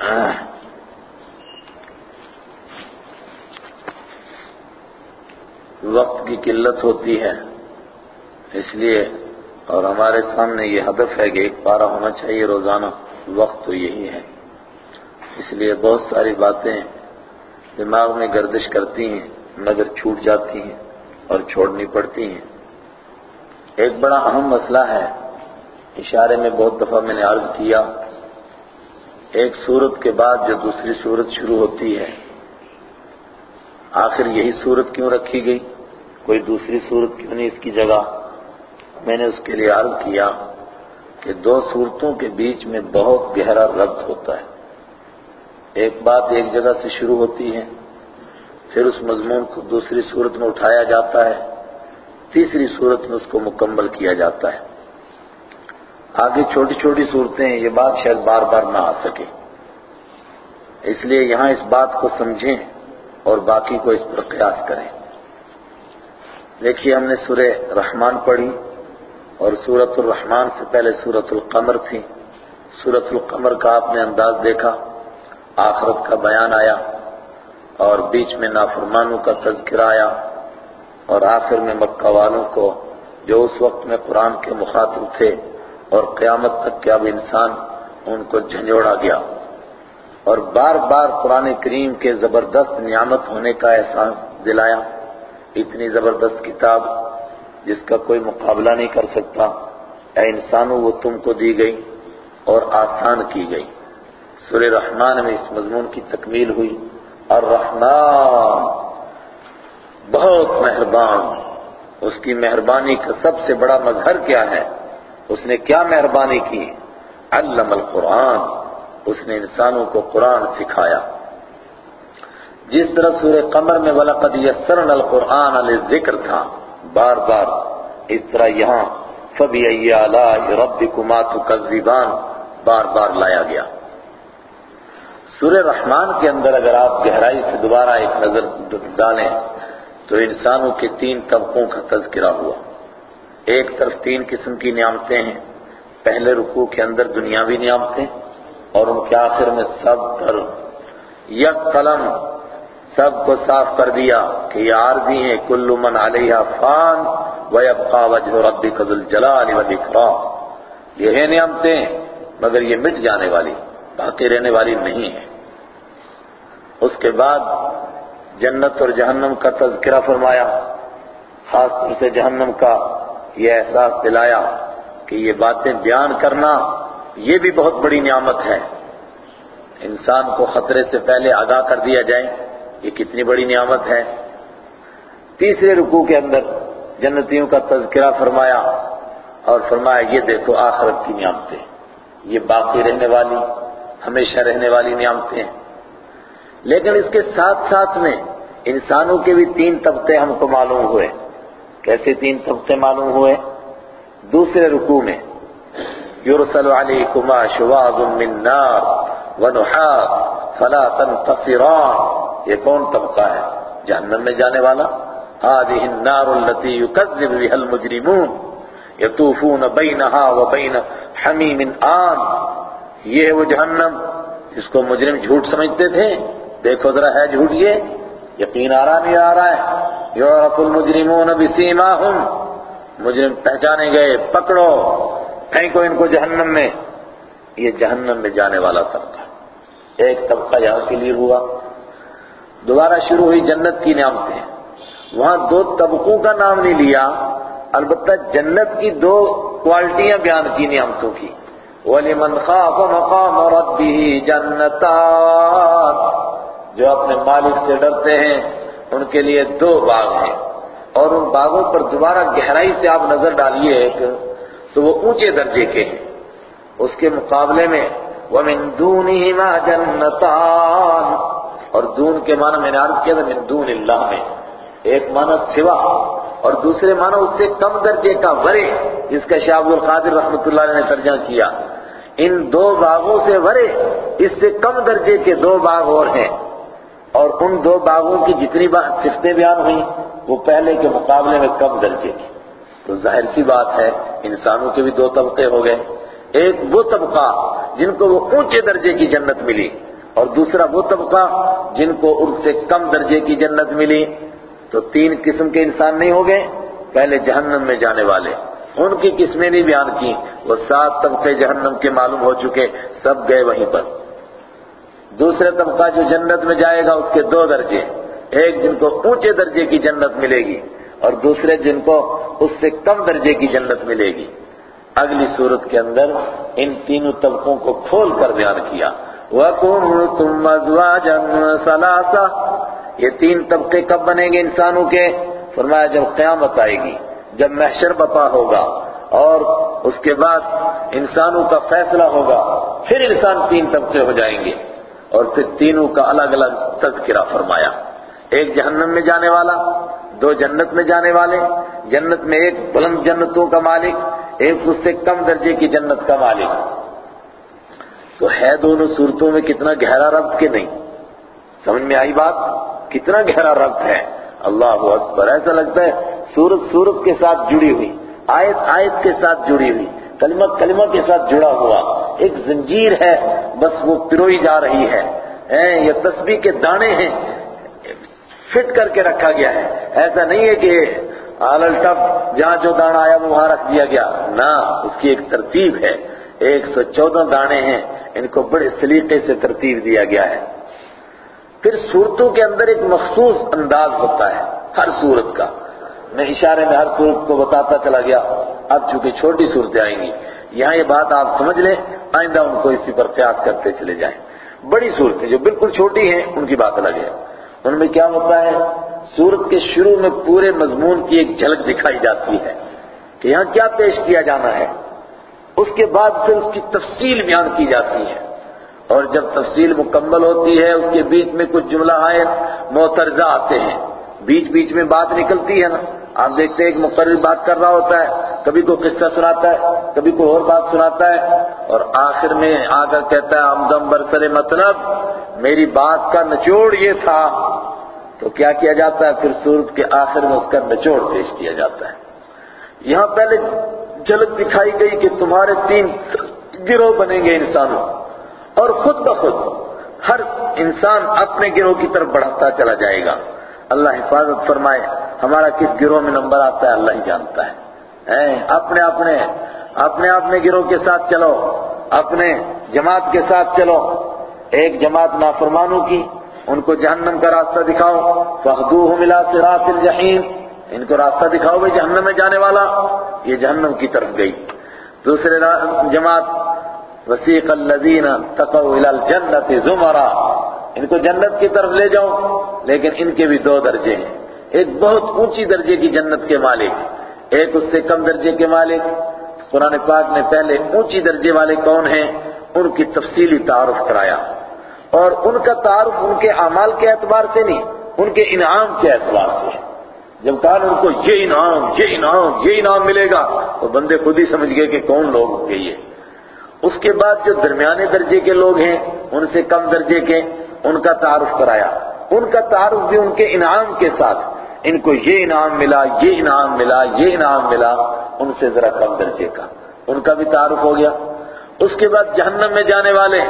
Ah. وقت کی قلت ہوتی ہے۔ اس لیے اور ہمارے سامنے یہ ہدف ہے کہ ایک پارا ہونا چاہیے، روزانہ۔ وقت تو یہی ہے۔ اس لیے بہت ساری باتیں دماغ میں گردش کرتی ہیں، مگر چھوٹ جاتی ہیں اور چھوڑنی پڑتی ہیں۔ ایک بڑا اہم مسئلہ ہے۔ اشارے میں بہت دفعہ میں نے عرض کیا ایک صورت کے بعد جو دوسری صورت شروع ہوتی ہے، آخر یہی صورت کیوں رکھی گئی؟ کوئی دوسری صورت کیوں نہیں اس کی جگہ؟ میں نے اس کے لیے عرض کیا کہ دو صورتوں کے بیچ میں بہت گہرا ربط ہوتا ہے۔ ایک بات ایک جگہ سے شروع ہوتی ہے، پھر اس مضمون کو دوسری صورت میں اٹھایا جاتا ہے، تیسری صورت میں اس کو مکمل کیا جاتا ہے۔ آگے چھوٹی چھوٹی صورتیں یہ بات شاید بار بار نہ آ سکے۔ اس لیے یہاں اس بات کو سمجھیں اور باقی کو اس پر قیاس کریں۔ دیکھیے، ہم نے سورہ رحمان پڑھی اور سورت الرحمان سے پہلے سورت القمر تھی۔ سورت القمر کا آپ نے انداز دیکھا، آخرت کا بیان آیا اور بیچ میں نافرمانوں کا تذکرہ آیا اور آخر میں مکہ والوں کو جو اس وقت میں قرآن کے مخاطب تھے اور قیامت تک کے اب انسان ان کو جھنجوڑا گیا۔ اور بار بار قرآن کریم کے زبردست نعمت ہونے کا احساس دلایا۔ اتنی زبردست کتاب جس کا کوئی مقابلہ نہیں کر سکتا۔ اے انسانوں، وہ تم کو دی گئی اور آسان کی گئی۔ سورہ رحمان میں اس مضمون کی تکمیل ہوئی۔ اور رحمان بہت مہربان۔ اس کی مہربانی کا سب سے بڑا مظہر کیا ہے؟ اس نے کیا مہربانی کی؟ علم القرآن۔ اس نے انسانوں کو قرآن سکھایا۔ جس طرح سورہ قمر میں وَلَقَدْ يَسَّرْنَا الْقُرْآنَ لِلذِّكْرِ تھا، بار بار اس طرح یہاں فَبِأَيِّ آلَاءِ رَبِّكُمَا تُكَذِّبَانِ بار بار لایا گیا۔ سورہ رحمان کے اندر اگر آپ گہرائی سے دوبارہ ایک نظر ڈالیں تو انسانوں کے تین طبقوں کا تذکرہ ہوا۔ ایک طرف تین قسم کی نعمتیں ہیں، پہلے رکوع کے اندر دنیاوی نعمتیں اور ان کے آخر میں سب پر۔ یک قلم سب کو صاف کر دیا کہ یہ عارضی ہیں، کل من علیہ فان وَيَبْقَى وَجْهُ رَبِّكَ ذُو الْجَلَالِ وَالْإِكْرَامِ یہ ہیں نعمتیں، مگر یہ مٹ جانے والی، باقی رہنے والی نہیں ہے اس کے بعد جنت اور جہنم کا تذکرہ فرمایا، خاص طور سے جہنم کا یہ احساس دلایا کہ یہ باتیں بیان کرنا یہ بھی بہت بڑی نعمت ہے۔ انسان کو خطرے سے پہلے آگاہ کر دیا جائے، یہ کتنی بڑی نعمت ہے۔ تیسرے رکوع کے اندر جنتیوں کا تذکرہ فرمایا اور فرمایا، یہ دیکھو آخرت کی نعمتیں۔ یہ باقی رہنے والی، ہمیشہ رہنے والی نعمتیں لیکن اس کے ساتھ ساتھ میں انسانوں کے بھی تین طبقے ہم کو معلوم ہوئے۔ کیسے تین طبقے معلوم ہوئے؟ دوسرے رکوع میں، یرسل علیکما شواظ من نار ونحاس فلا تنتصران یہ کون طبقہ ہے؟ جہنم میں جانے والا؟ هذه النار التي يكذب بها المجرمون يطوفون بينها وبين حميم آن۔ یہ ہے وہ جہنم، جس کو مجرم جھوٹ سمجھتے تھے۔ دیکھو ذرا ہے جھوٹ یہ، یقین آ رہا نہیں آ رہا ہے؟ یعرف المجرمون بسیماہم۔ مجرم پہچانے گئے، پکڑو۔ پھینکو ان کو جہنم میں۔ یہ جہنم میں جانے والا طبقہ۔ ایک طبقہ یہاں کے لیے ہوا۔ دوبارہ شروع ہوئی جنت کی نعمتیں۔ وہاں دو طبقوں کا نام نہیں لیا، البتہ جنت کی دو کوالٹیاں بیان کی نعمتوں کی۔ وَلِمَنْ خَافَ مَقَامَ رَبِّهِ جَنَّتَانِ۔ جو اپنے مالک سے ڈرتے ہیں ان کے لیے دو باغ ہیں۔ اور ان باغوں پر دوبارہ گہرائی سے آپ نظر ڈالیے ایک، تو وہ اونچے درجے کے ہیں۔ اس کے مقابلے میں، وَمِن دُونِهِمَا جَنَّتَانِ۔ اور دون کے معنی میں نے عرض کیا تھا، من دون اللہ میں۔ ایک معنی سوا۔ اور دوسرے معنی اس سے کم درجے کا ورے، جس کا شاہ عبد القادر رحمۃ اللہ علیہ نے ترجمہ کیا۔ ان دو باغوں سے ورے، اس سے کم درجے کے دو باغ اور ہیں۔ اور ان دو باغوں کی جتنی صفتیں بیان ہوئیں، وہ پہلے کے مقابلے میں کم درجے کی۔ تو ظاہر سی بات ہے، انسانوں کے بھی دو طبقے ہو گئے۔ ایک وہ طبقہ جن کو وہ اونچے درجے کی جنت ملی، اور دوسرا وہ طبقہ جن کو ان سے کم درجے کی جنت ملی۔ تو تین قسم کے انسان نہیں ہو گئے، پہلے جہنم میں جانے والے۔ ان کی قسمیں نہیں بیان کی وہ سات طبقے جہنم کے معلوم ہو چکے، سب گئے وہیں پر۔ دوسرے طبقہ جو جنت میں جائے گا اس کے دو درجے، ایک جن کو اونچے درجے کی جنت ملے گی اور دوسرے جن کو اس سے کم درجے کی جنت ملے گی۔ اگلی صورت کے اندر ان تینوں طبقوں کو کھول کر بیان کیا۔ وَكُنْتُمْ أَزْوَاجًا ثَلَاثَةً یہ تین طبقے کب بنیں گے انسانوں کے؟ فرمایا جب قیامت آئے گی، جب محشر بپا ہوگا اور اس کے بعد انسانوں کا فیصلہ ہوگا، پھر انسان تین طبقے ہو جائیں گے۔ اور پھر تینوں کا الگ الگ تذکرہ فرمایا۔ ایک جہنم میں جانے والا، دو جنت میں جانے والے، جنت میں ایک بلند جنتوں کا مالک، ایک اس سے کم درجے کی جنت کا مالک۔ تو ہے دونوں صورتوں میں کتنا گہرا ربط کہ نہیں؟ سمجھ میں آئی بات؟ کتنا گہرا ربط ہے۔ اللہ اکبر، ایسا لگتا ہے سورت سورت کے ساتھ جڑی ہوئی، آیت آیت کے ساتھ جڑی ہوئی۔ کلمہ کلمہ کے ساتھ جڑا ہوا۔ ایک زنجیر ہے، بس وہ پروئی جا رہی ہے۔ یہ تسبیح کے دانے ہیں۔ فٹ کر کے رکھا گیا ہے۔ ایسا نہیں ہے کہ آلل ٹپ جہاں جو دانا آیا وہ وہاں رکھ دیا گیا۔ نہ، اس کی ایک ترتیب ہے۔ ایک سو چودہ دانے ہیں۔ ان کو بڑے سلیقے سے ترتیب دیا گیا ہے۔ پھر صورتوں کے اندر ایک مخصوص انداز ہوتا ہے، ہر صورت کا۔ میں اشارے میں ہر صورت کو بتاتا چلا گیا۔ اب چونکہ چھوٹی صورتیں آئیں گی، یہاں یہ بات آپ سمجھ لیں، آئندہ ان کو اسی پر قیاس کرتے چلے جائیں۔ بڑی صورتیں جو بالکل چھوٹی ہیں، ان کی بات الگ ہے۔ ان میں کیا ہوتا ہے؟ سورت کے شروع میں پورے مضمون کی ایک جھلک دکھائی جاتی ہے کہ یہاں کیا پیش کیا جانا ہے۔ اس کے بعد پھر اس کی تفصیل بیان کی جاتی ہے۔ اور جب تفصیل مکمل ہوتی ہے، اس کے بیچ میں کچھ جملہ آئے موترزہ آتے ہیں۔ بیچ بیچ میں بات نکلتی ہے نا۔ آپ دیکھتے ہیں ایک مقرر بات کر رہا ہوتا ہے، کبھی کوئی قصہ سناتا ہے، کبھی کوئی اور بات سناتا ہے، اور آخر میں آ کر کہتا ہے آمدم برسر مطلب میری بات کا نچوڑ یہ تھا۔ تو کیا کیا جاتا ہے؟ پھر سورت کے آخر میں اس کا نچوڑ پیش کیا جاتا ہے۔ یہاں پہلے جلد دکھائی گئی کہ تمہارے تین گروہ بنیں گے انسانوں۔ اور خود بخود ہر انسان اپنے گروہ کی طرف بڑھتا چلا جائے گا۔ اللہ حفاظت فرمائے ہمارا کس گروہ میں نمبر آتا ہے اللہ ہی جانتا ہے۔ اپنے اپنے اپنے اپنے گروہ کے ساتھ چلو۔ اپنے جماعت کے ساتھ چلو۔ ایک جماعت نافرمانوں کی، ان کو جہنم کا راستہ دکھاؤ۔ فَخْدُوهُمْ ملا صِرَاطِ الْجَحِيمِ ان کو راستہ دکھاؤ بھائی، جہنم میں جانے والا۔ یہ جہنم کی طرف گئی۔ دوسرے جماعت، وسیق الذین تقوا الى الجنت زمرا۔ ان کو جنت کی طرف لے جاؤ، لیکن ان کے بھی دو درجے ہیں۔ ایک بہت اونچی درجے کی جنت کے مالک، ایک اس سے کم درجے کے مالک۔ قرآن پاک نے پہلے اونچی درجے والے کون ہیں؟ ان کی تفصیلی تعارف کرایا۔ اور ان کا تعارف ان کے اعمال کے اعتبار سے نہیں، ان کے انعام کے اعتبار سے۔ جب کہا ان کو یہ انعام یہ انعام یہ انعام ملے گا، تو بندے خود ہی سمجھ گئے کہ کون لوگ ہوں گے یہ۔ اس کے بعد جو درمیانے درجے کے لوگ ہیں، ان سے کم درجے کے، ان کا تعارف کرایا۔ ان کا تعارف بھی ان کے انعام کے ساتھ۔ ان کو یہ انعام ملا، یہ انعام ملا، یہ انعام ملا، ان سے ذرا کم درجے کا۔ ان کا بھی تعارف ہو گیا۔ اس کے بعد جہنم میں جانے والے،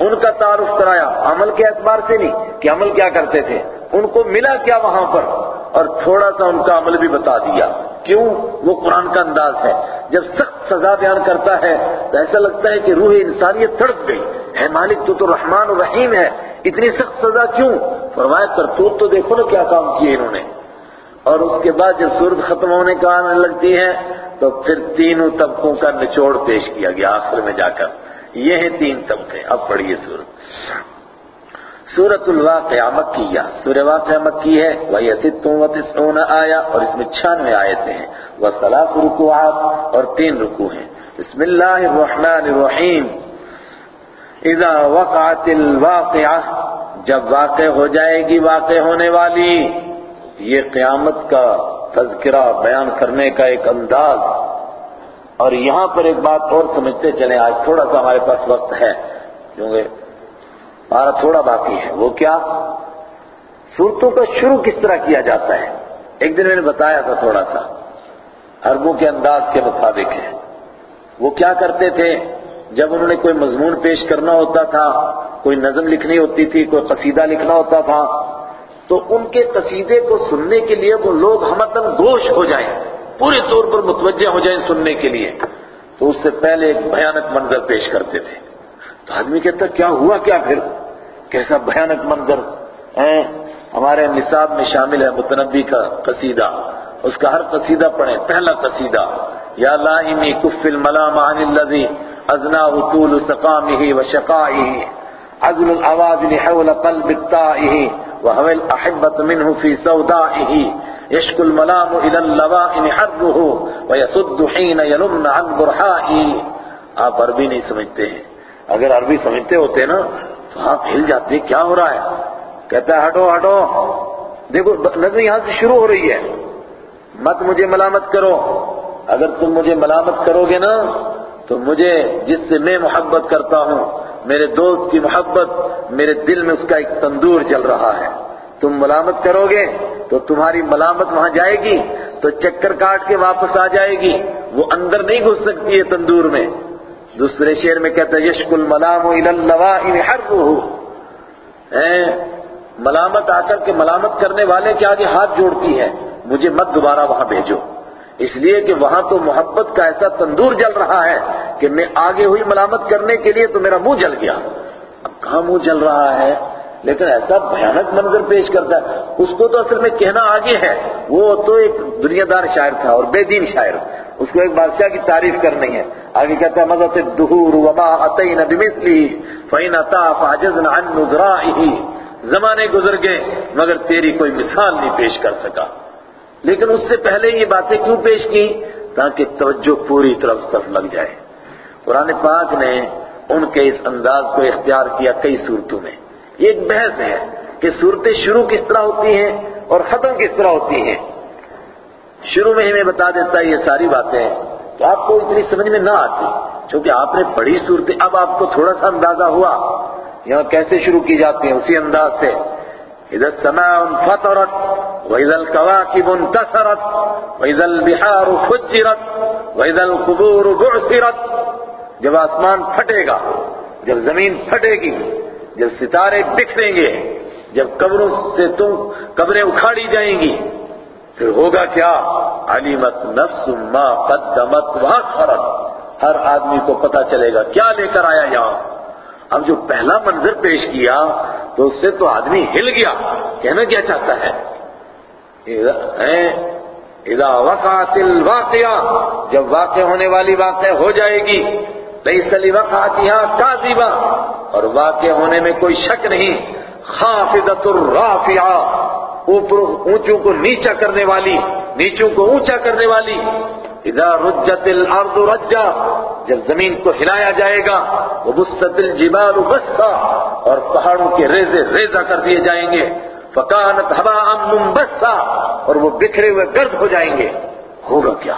ان کا تعارف کرایا۔ عمل کے اعتبار سے نہیں، کہ عمل کیا کرتے تھے۔ ان کو ملا کیا وہاں پر؟ اور تھوڑا سا ان کا عمل بھی بتا دیا۔ کیوں؟ وہ قرآن کا انداز ہے۔ جب سخت سزا بیان کرتا ہے، تو ایسا لگتا ہے کہ روح انسانیت تڑپ گئی۔ ہے مالک، تو تو رحمان و رحیم ہے۔ اتنی سخت سزا کیوں؟ فرمایا، کرتوت تو دیکھو نا کیا کام کیے انہوں نے۔ اور اس کے بعد جب سورت ختم ہونے کا آنے لگتی ہے، تو پھر تینوں طبقوں کا نچوڑ پیش کیا گیا، آخر میں جا کر۔ یہ ہیں تین طبقے، اب پڑھیے سورت۔ سورت الواقعہ مکیہ۔ سورہ واقعہ مکی ہے وہی ستوں و تسعون آیا اور اس میں چھانوے آیتیں ہیں۔ وہ سلاس رکوعات اور تین رکوع ہیں۔ بسم اللہ الرحمن الرحیم۔ اذا وقعت الواقعہ جب واقع ہو جائے گی، واقع ہونے والی۔ یہ قیامت کا تذکرہ بیان کرنے کا ایک انداز اور یہاں پر ایک بات اور سمجھتے چلیں، آج تھوڑا سا ہمارے پاس وقت ہے، کیونکہ ہمارا تھوڑا باقی ہے۔ وہ کیا؟ صورتوں کا شروع کس طرح کیا جاتا ہے؟ ایک دن میں نے بتایا تھا تھوڑا سا، عربوں کے انداز کے مطابق ہے۔ وہ کیا کرتے تھے؟ جب انہوں نے کوئی مضمون پیش کرنا ہوتا تھا، کوئی نظم لکھنی ہوتی تھی، کوئی قصیدہ لکھنا ہوتا تھا تو ان کے قصیدے کو سننے کے لیے وہ لوگ ہمتن گوش ہو جائیں، پورے طور پر متوجہ ہو جائیں سننے کے لیے۔ تو اس سے پہلے ایک بھیانک منظر پیش کرتے تھے۔ تو آدمی کہتا، کیا ہوا کیا پھر؟ کیسا بھیانک منظر؟ ہمارے نصاب میں شامل ہے متنبی کا قصیدہ۔ اس کا ہر قصیدہ پڑھیں۔ پہلا قصیدہ، یا لائمی کف الملام عن الذي ازنا طول سقامه وشقائه عزل الاواز لحول قلب الطائه وهو الاحبة منه في سودائه يشكو الملام الى اللوائن حره ويسد حين يلمن عن برحائه۔ آپ عربی نہیں سمجھتے ہیں۔ اگر عربی سمجھتے ہوتے نا، تو آپ ہل جاتے کیا ہو رہا ہے؟ کہتا ہے، ہٹو ہٹو۔ دیکھو، نظر یہاں سے شروع ہو رہی ہے۔ مت مجھے ملامت کرو۔ اگر تم مجھے ملامت کرو گے نا، تو مجھے جس سے میں محبت کرتا ہوں میرے دوست کی محبت میرے دل میں اس کا ایک تندور چل رہا ہے۔ تم ملامت کرو گے تو تمہاری ملامت وہاں جائے گی، تو چکر کاٹ کے واپس آ جائے گی۔ وہ اندر نہیں گھس سکتی ہے تندور میں۔ دوسرے شعر میں کہتا ہے یشک الملام الى ہر ملامت آ کر کے ملامت کرنے والے کے آگے ہاتھ جوڑتی ہے۔ مجھے مت دوبارہ وہاں بھیجو۔ اس لیے کہ وہاں تو محبت کا ایسا تندور جل رہا ہے کہ میں آگے ہوئی ملامت کرنے کے لیے تو میرا منہ جل گیا۔ اب کہاں منہ جل رہا ہے؟ لیکن ایسا بھیانک منظر پیش کرتا ہے۔ اس کو تو اصل میں کہنا آگے ہے۔ وہ تو ایک دنیا دار شاعر تھا اور بے دین شاعر۔ اس کو ایک بادشاہ کی تعریف کرنی ہے۔ آگے کہتا ہے مزہ سے دہور وما اتین بمثلی فین اتا فاجزنا عن نظرائه زمانے گزر گئے، مگر تیری کوئی مثال نہیں پیش کر سکا۔ لیکن اس سے پہلے یہ باتیں کیوں پیش کی؟ تاکہ توجہ پوری طرف صرف لگ جائے۔ قرآن پاک نے ان کے اس انداز کو اختیار کیا کئی صورتوں میں۔ یہ ایک بحث ہے کہ صورتیں شروع کس طرح ہوتی ہیں اور ختم کس طرح ہوتی ہیں۔ شروع میں ہی میں بتا دیتا یہ ساری باتیں تو آپ کو اتنی سمجھ میں نہ آتی، چونکہ آپ نے پڑھی صورتیں، اب آپ کو تھوڑا سا اندازہ ہوا۔ یہاں کیسے شروع کی جاتی ہیں؟ اسی انداز سے۔ اذا السماء انفطرت واذا الكواكب انتصرت واذا البحار فجرت واذا القبور بعثرت جب آسمان پھٹے گا، جب زمین پھٹے گی، جب ستارے بکھریں گے، جب قبروں سے تم قبریں اکھاڑی جائیں گی، پھر ہوگا کیا؟ علمت نفس ما قدمت واخرت ہر آدمی کو پتا چلے گا، کیا لے کر آیا یہاں؟ اب جو پہلا منظر پیش کیا تو اس سے تو آدمی ہل گیا۔ کہنا کیا چاہتا ہے؟ اذا وقعت الواقعہ، جب واقع ہونے والی واقع ہو جائے گی، ليس لوقعتها كاذبا، اور واقع ہونے میں کوئی شک نہیں خافضت الرافعہ، اوپر اونچوں کو نیچا کرنے والی، نیچوں کو اونچا کرنے والی۔ اذا رجت الارض رجا، جب زمین کو ہلایا جائے گا وہ الجبال بسا، اور پہاڑوں کے ریزے ریزہ کر دیے جائیں گے۔ فکانت ہوا منبسا اور وہ بکھرے ہوئے گرد ہو جائیں گے۔ ہوگا کیا؟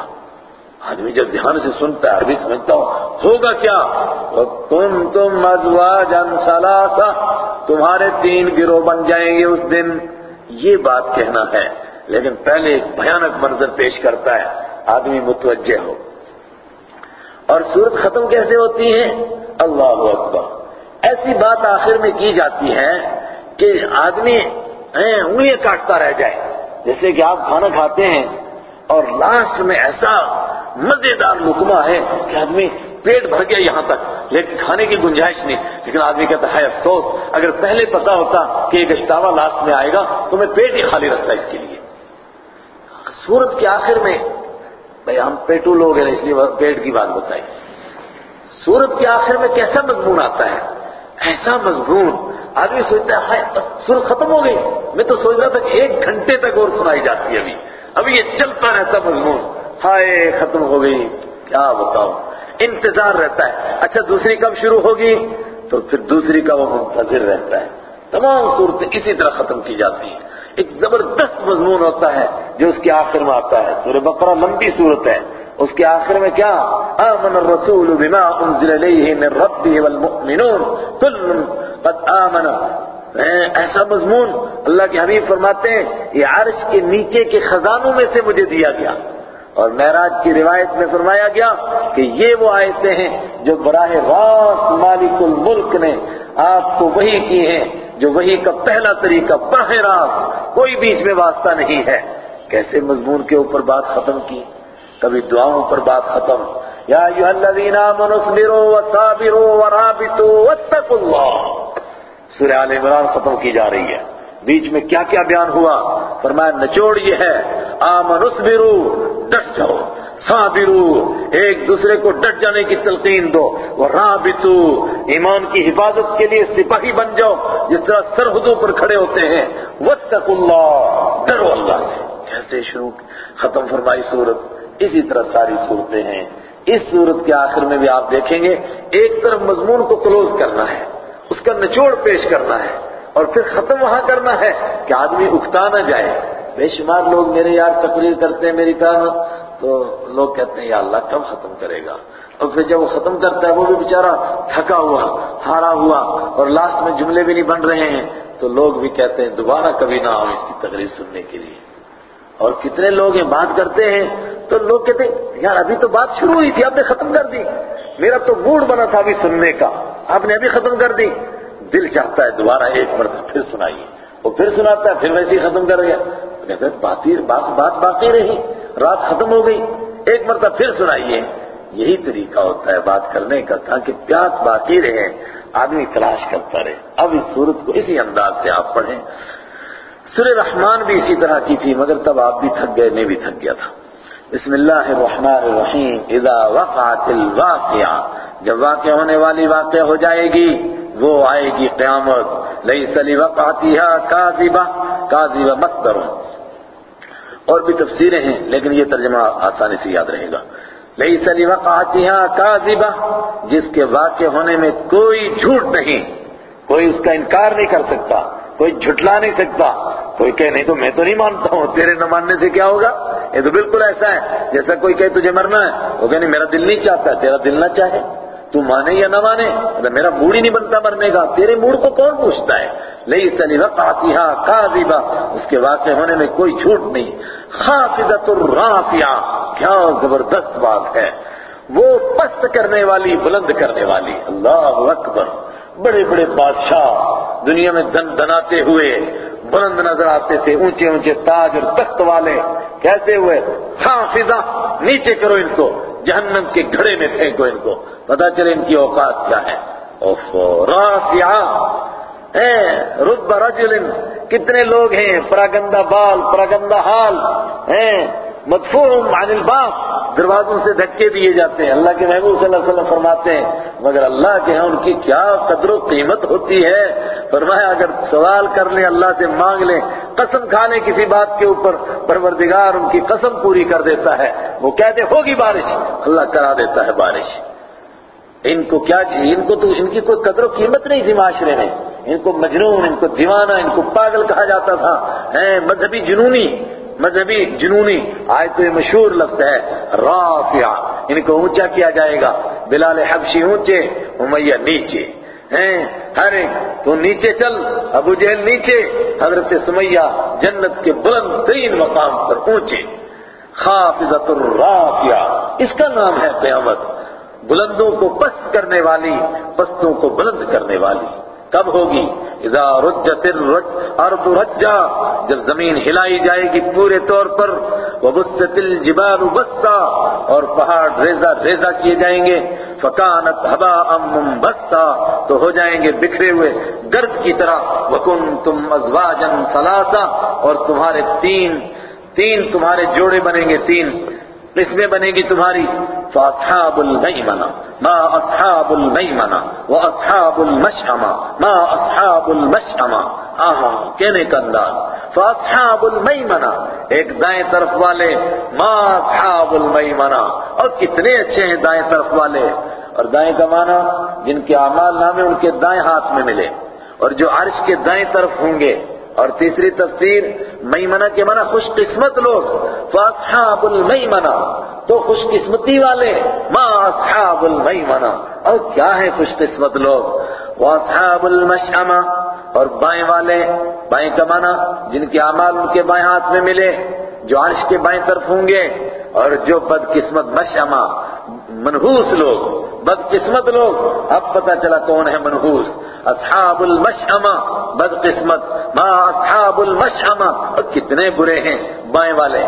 آدمی جب دھیان سے سنتا ہے، عربی سمجھتا ہوں، ہوگا کیا؟ تم تم ازواجا ثلاثہ، تمہارے تین گروہ بن جائیں گے اس دن۔ یہ بات کہنا ہے، لیکن پہلے ایک بھیانک منظر پیش کرتا ہے۔ آدمی متوجہ ہو۔ اور صورت ختم کیسے ہوتی ہے؟ اللہ اکبر۔ ایسی بات آخر میں کی جاتی ہے کہ آدمی انگلیاں کاٹتا رہ جائے۔ جیسے کہ آپ کھانا کھاتے ہیں اور لاسٹ میں ایسا مزیدار لکما ہے کہ آدمی پیٹ بھر گیا یہاں تک۔ لیکن کھانے کی گنجائش نہیں، لیکن آدمی کہتا ہے افسوس، اگر پہلے پتا ہوتا کہ یہ گشتاوا لاسٹ میں آئے گا تو میں پیٹ ہی خالی رکھتا اس کے لیے۔ سورت کے آخر میں بھائی ہم پیٹو لوگ ہیں، اس لیے پیٹ کی بات بتائی۔ سورت کے آخر میں کیسا مضمون آتا ہے؟ ایسا مضمون۔ آدمی سوچتا ہے سورت ختم ہو گئی۔ میں تو سوچ رہا تھا کہ ایک گھنٹے تک اور سنائی جاتی ہے ابھی۔ ابھی یہ چلتا رہتا مضمون۔ ہائے، ختم ہو گئی۔ کیا بتاؤ انتظار رہتا ہے۔ اچھا دوسری کب شروع ہوگی؟ تو پھر دوسری کا وہ منتظر رہتا ہے۔ تمام صورتیں اسی طرح ختم کی جاتی ہیں۔ ایک زبردست مضمون ہوتا ہے جو اس کے آخر میں آتا ہے۔ سورہ بقرہ لمبی صورت ہے۔ اس کے آخر میں کیا؟ آمن الرسول بما انزل الیہ من ربہ والمؤمنون۔ کل قد آمن۔ ایسا مضمون اللہ کے حبیب فرماتے ہیں، یہ عرش کے نیچے کے خزانوں میں سے مجھے دیا گیا۔ اور معراج کی روایت میں فرمایا گیا کہ یہ وہ آیتیں ہیں جو براہ راست مالک الملک نے آپ کو وہی کی ہیں۔ جو وہی کا پہلا طریقہ براہ راست کوئی بیچ میں واسطہ نہیں ہے۔ کیسے مضمون کے اوپر بات ختم کی؟ کبھی دعاؤں پر بات ختم۔ یا ایوہ الذین آمنوا اصبروا وصابروا ورابطوا واتقوا اللہ۔ سورہ آل عمران ختم کی جا رہی ہے۔ بیچ میں کیا کیا بیان ہوا؟ فرمایا، نچوڑ یہ ہے۔ آمن اصبرو ڈٹ جاؤ۔ صابرو، ایک دوسرے کو ڈٹ جانے کی تلقین دو۔ وہ رابطو ایمان کی حفاظت کے لیے سپاہی بن جاؤ، جس طرح سرحدوں پر کھڑے ہوتے ہیں۔ واتقوا اللہ، ڈرو اللہ سے۔ کیسے شروع، ختم فرمائی صورت۔ اسی طرح ساری صورتیں ہیں۔ اس صورت کے آخر میں بھی آپ دیکھیں گے، ایک طرف مضمون کو کلوز کرنا ہے، اس کا نچوڑ پیش کرنا ہے، اور پھر ختم وہاں کرنا ہے کہ آدمی اکتا نہ جائے۔ بے شمار لوگ میرے یار تقریر کرتے ہیں، میری طرح تو لوگ کہتے ہیں، یا اللہ، کب ختم کرے گا؟ اور پھر جب وہ ختم کرتا ہے، وہ بھی بیچارہ تھکا ہوا، ہارا ہوا، اور لاسٹ میں جملے بھی نہیں بن رہے ہیں۔ تو لوگ بھی کہتے ہیں، دوبارہ کبھی نہ آؤ اس کی تقریر سننے کے لیے۔ اور کتنے لوگ ہیں، بات کرتے ہیں، تو لوگ کہتے ہیں، یار، ابھی تو بات شروع ہوئی تھی، آپ نے ختم کر دی۔ میرا تو موڈ بنا تھا ابھی سننے کا۔ آپ نے ابھی ختم کر دی۔ دل چاہتا ہے دوبارہ ایک مرتبہ پھر سنائیے۔ وہ پھر سناتا ہے، پھر ویسے ہی ختم کر گیا کہتے باقی بات بات باقی رہی۔ رات ختم ہو گئی۔ ایک مرتبہ پھر سنائیے۔ یہی طریقہ ہوتا ہے بات کرنے کا، تاکہ پیاس باقی رہے، آدمی تلاش کرتا رہے۔ اب اس صورت کو اسی انداز سے آپ پڑھیں۔ سورہ رحمان بھی اسی طرح کی تھی، مگر تب آپ بھی تھک گئے، میں بھی تھک گیا تھا۔ بسم اللہ الرحمن الرحیم۔ اذا وقعت الواقعہ، جب واقع ہونے والی واقع ہو جائے گی، وہ آئے گی قیامت۔ لئی سلی وقاتیہ کاذبہ کاذبہ مصدر اور بھی تفسیریں ہیں، لیکن یہ ترجمہ آسانی سے یاد رہے گا۔ لئی سلی وقاتیہ کاذبہ جس کے واقع ہونے میں کوئی جھوٹ نہیں۔ کوئی اس کا انکار نہیں کر سکتا، کوئی جھٹلا نہیں سکتا۔ کوئی کہے، نہیں تو میں تو نہیں مانتا ہوں، تیرے نہ ماننے سے کیا ہوگا؟ یہ تو بالکل ایسا ہے، جیسا کوئی کہے، تجھے مرنا ہے۔ وہ کہ نہیں، میرا دل نہیں چاہتا، تیرا دل نہ چاہے۔ تو مانے یا نہ مانے میرا موڈ ہی نہیں بنتا مرنے کا، تیرے موڈ کو کون پوچھتا ہے؟ لئی سلی وقاتیہ کاذبہ اس کے واقع ہونے میں کوئی جھوٹ نہیں۔ خافضت الرافیہ کیا زبردست بات ہے۔ وہ پست کرنے والی، بلند کرنے والی۔ اللہ اکبر۔ بڑے بڑے بادشاہ دنیا میں دن دناتے ہوئے، بلند نظر آتے تھے، اونچے اونچے تاج اور تخت والے۔ کیسے ہوئے، خافضہ، نیچے کرو ان کو۔ جہنم کے گھڑے میں پھینکو ان کو۔ پتا چلے ان کی اوقات کیا ہے۔ رافعہ رب رجل کتنے لوگ ہیں؟ پراگندہ بال، پراگندہ حال۔ ہیں مدفوع عن الباب دروازوں سے دھکے دیے جاتے ہیں۔ اللہ کے محبوب صلی اللہ علیہ وسلم فرماتے ہیں، مگر اللہ کے ہاں ان کی کیا قدر و قیمت ہوتی ہے؟ فرمایا، اگر سوال کر لیں، اللہ سے مانگ لیں، قسم کھا لیں کسی بات کے اوپر، پروردگار ان کی قسم پوری کر دیتا ہے۔ وہ کہتے، ہوگی بارش، اللہ کرا دیتا ہے بارش۔ ان کو کیا جی، ان کو تو، ان کی کوئی قدر و قیمت نہیں تھی معاشرے میں۔ ان کو مجنون، ان کو دیوانہ، ان کو پاگل کہا جاتا تھا۔ مذہبی جنونی مذہبی جنونی آج تو یہ مشہور لفظ ہے رافع ان یعنی کو اونچا کیا جائے گا۔ بلال حبشی اونچے، امیہ نیچے۔ ہیں، ہر ایک، تو نیچے چل، ابو جہل نیچے، حضرت سمیہ جنت کے بلند ترین مقام پر اونچے۔ خافضت الرافع اس کا نام ہے قیامت۔ بلندوں کو پست کرنے والی، پستوں کو بلند کرنے والی۔ کب ہوگی؟ اذا رجت الارض رجا، جب زمین ہلائی جائے گی پورے طور پر، وبست الجبال بسا، اور پہاڑ ریزہ ریزہ کیے جائیں گے، فکانت هباء منبسا، تو ہو جائیں گے بکھرے ہوئے، گرد کی طرح، وکنتم ازواجا ثلاثا، اور تمہارے تین تین تمہارے جوڑے بنیں گے، تین قسمیں بنے گی تمہاری۔ فاصحاب المیمنہ ما اصحاب المیمنہ واصحاب المشأمہ ما اصحاب المشأمہ آہا، کہنے کا انداز۔ فاصحاب المیمنہ ایک دائیں طرف والے۔ ما اصحاب المیمنہ اور کتنے اچھے ہیں دائیں طرف والے۔ اور دائیں کا معنی، جن کے اعمال نامے ان کے دائیں ہاتھ میں ملے۔ اور جو عرش کے دائیں طرف ہوں گے اور تیسری تفسیر، میمنہ کے معنی خوش قسمت لوگ فاصحاب المیمنہ تو خوش قسمتی والے، ما اصحاب المیمنہ اور کیا ہے خوش قسمت لوگ؟ واصحاب المشأمہ اور بائیں والے، بائیں کا معنی جن کے اعمال ان کے بائیں ہاتھ میں ملے، جو عرش کے بائیں طرف ہوں گے، اور جو بدقسمت مشأمہ منحوس لوگ۔ بدقسمت لوگ، اب پتہ چلا کون ہے منحوس۔ اصحاب المشأمہ بدقسمت۔ ما اصحاب المشأمہ اور کتنے برے ہیں، بائیں والے۔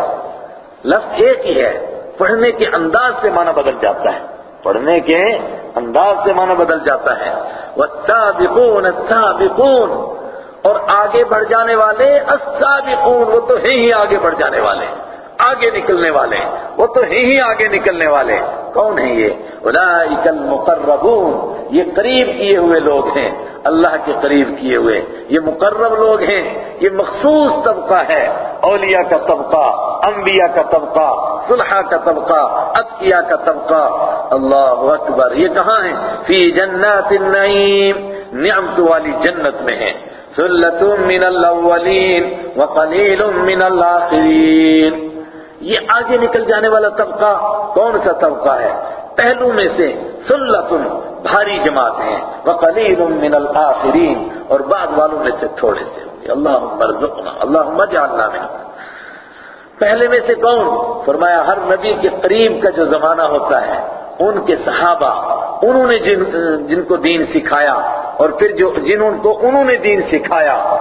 لفظ ایک ہی ہے، پڑھنے کے انداز سے معنی بدل جاتا ہے۔ پڑھنے کے انداز سے معنی بدل جاتا ہے۔ والسابقون السابقون۔ اور آگے بڑھ جانے والے السابقون، وہ تو ہیں ہی آگے بڑھ جانے والے۔ آگے نکلنے والے وہ تو ہیں ہی آگے نکلنے والے کون ہیں یہ؟ اولئک المقربون۔ یہ قریب کیے ہوئے لوگ ہیں۔ اللہ کے قریب کیے ہوئے۔ یہ مقرب لوگ ہیں۔ یہ مخصوص طبقہ ہے۔ اولیاء کا طبقہ، انبیاء کا طبقہ صلحہ کا طبقہ اتقیاء کا طبقہ۔ اللہ اکبر۔ یہ کہاں ہیں؟ فی جنات النعیم۔ نعمت والی جنت میں ہیں۔ سلت من الاولین وقلیل من الاخرین۔ یہ آگے نکل جانے والا طبقہ کون سا طبقہ ہے؟ پہلو میں سے سلتن بھاری جماعت ہیں، وقلیل من الاخرین اور بعد والوں میں سے تھوڑے سے ہوں گے۔ اللہم ارزقنا، اللہم اجعلنا منهم پہلے میں سے کون؟ فرمایا، ہر نبی کے قریب کا جو زمانہ ہوتا ہے، ان کے صحابہ، انہوں نے جن جن کو دین سکھایا، اور پھر جو جنہوں کو، انہوں نے دین سکھایا۔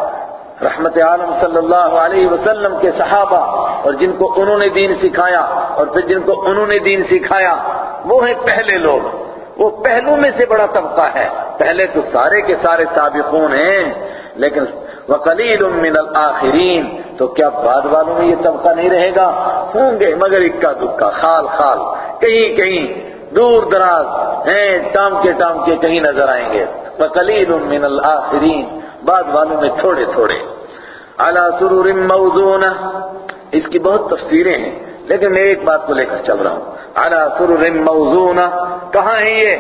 رحمت عالم صلی اللہ علیہ وسلم کے صحابہ اور جن کو انہوں نے دین سکھایا اور پھر جن کو انہوں نے دین سکھایا، وہ ہیں پہلے لوگ۔ وہ پہلو میں سے بڑا طبقہ ہے۔ پہلے تو سارے کے سارے سابقون ہیں، لیکن وقلیل من الاخرین، تو کیا بعد والوں میں یہ طبقہ نہیں رہے گا؟ ہوں گے، مگر اکا دکا، خال خال، کہیں کہیں دور دراز ہیں ٹام کے ٹام کے کہیں نظر آئیں گے۔ وقلیل من الاخرین، بعد والوں میں تھوڑے تھوڑے۔ علی سرور موضونہ اس کی بہت تفسیریں ہیں، لیکن میں ایک بات کو لے کر چل رہا ہوں۔ علی سرور موضونہ کہاں ہیں یہ؟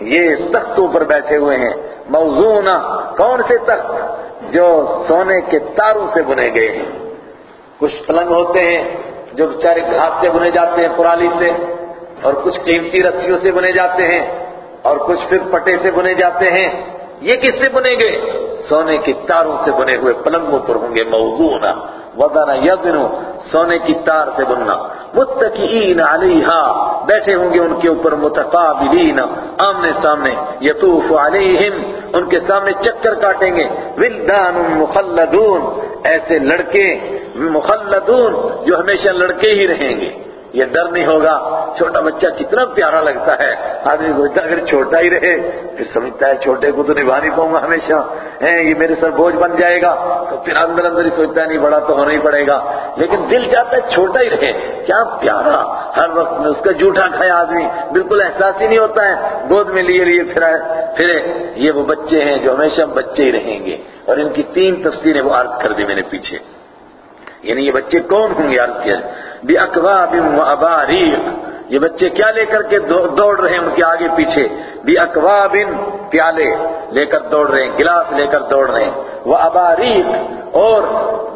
یہ تختوں پر بیٹھے ہوئے ہیں۔ موضونہ کون سے تخت؟ جو سونے کے تاروں سے بنے گئے ہیں۔ کچھ پلنگ ہوتے ہیں جو بیچارے گھاس سے بنے جاتے ہیں پرالی سے، اور کچھ قیمتی رسیوں سے بنے جاتے ہیں، اور کچھ پھر پٹے سے بنے جاتے ہیں۔ یہ کس سے بنے گے سونے کی تاروں سے بنے ہوئے پلنگوں پر ہوں گے۔ موضوعنا وزن یزن سونے کی تار سے بننا۔ متقین علیہا بیٹھے ہوں گے ان کے اوپر متقابلین۔ آمنے سامنے یطوف علیہم ان کے سامنے چکر کاٹیں گے۔ ولدان مخلدون، ایسے لڑکے، مخلدون جو ہمیشہ لڑکے ہی رہیں گے۔ یہ ڈر نہیں ہوگا۔ چھوٹا بچہ کتنا پیارا لگتا ہے۔ آدمی سوچتا ہے اگر چھوٹا ہی رہے، پھر سمجھتا ہے چھوٹے کو تو نبھا نہیں پاؤں گا ہمیشہ۔ یہ میرے سر بوجھ بن جائے گا۔ تو پھر اندر اندر ہی سوچتا ہے نہیں، بڑا تو ہونا ہی پڑے گا۔ لیکن دل چاہتا ہے چھوٹا ہی رہے۔ کیا پیارا۔ ہر وقت میں اس کا جھوٹا کھایا آدمی۔ بالکل احساس ہی نہیں ہوتا ہے۔ گود میں لیے لیے پھر پھرے یہ وہ بچے ہیں جو ہمیشہ بچے ہی رہیں گے۔ اور ان کی تین تفسیریں وہ عرض کر دی میں نے پیچھے۔ یعنی یہ بچے کون ہوں گے عرض کیا؟ بے اقواب و اباریق یہ بچے کیا لے کر کے دوڑ رہے ہیں؟ ان کے آگے پیچھے۔ بے اقواب پیالے لے کر دوڑ رہے ہیں، گلاس لے کر دوڑ رہے ہیں۔ وہ اباریق اور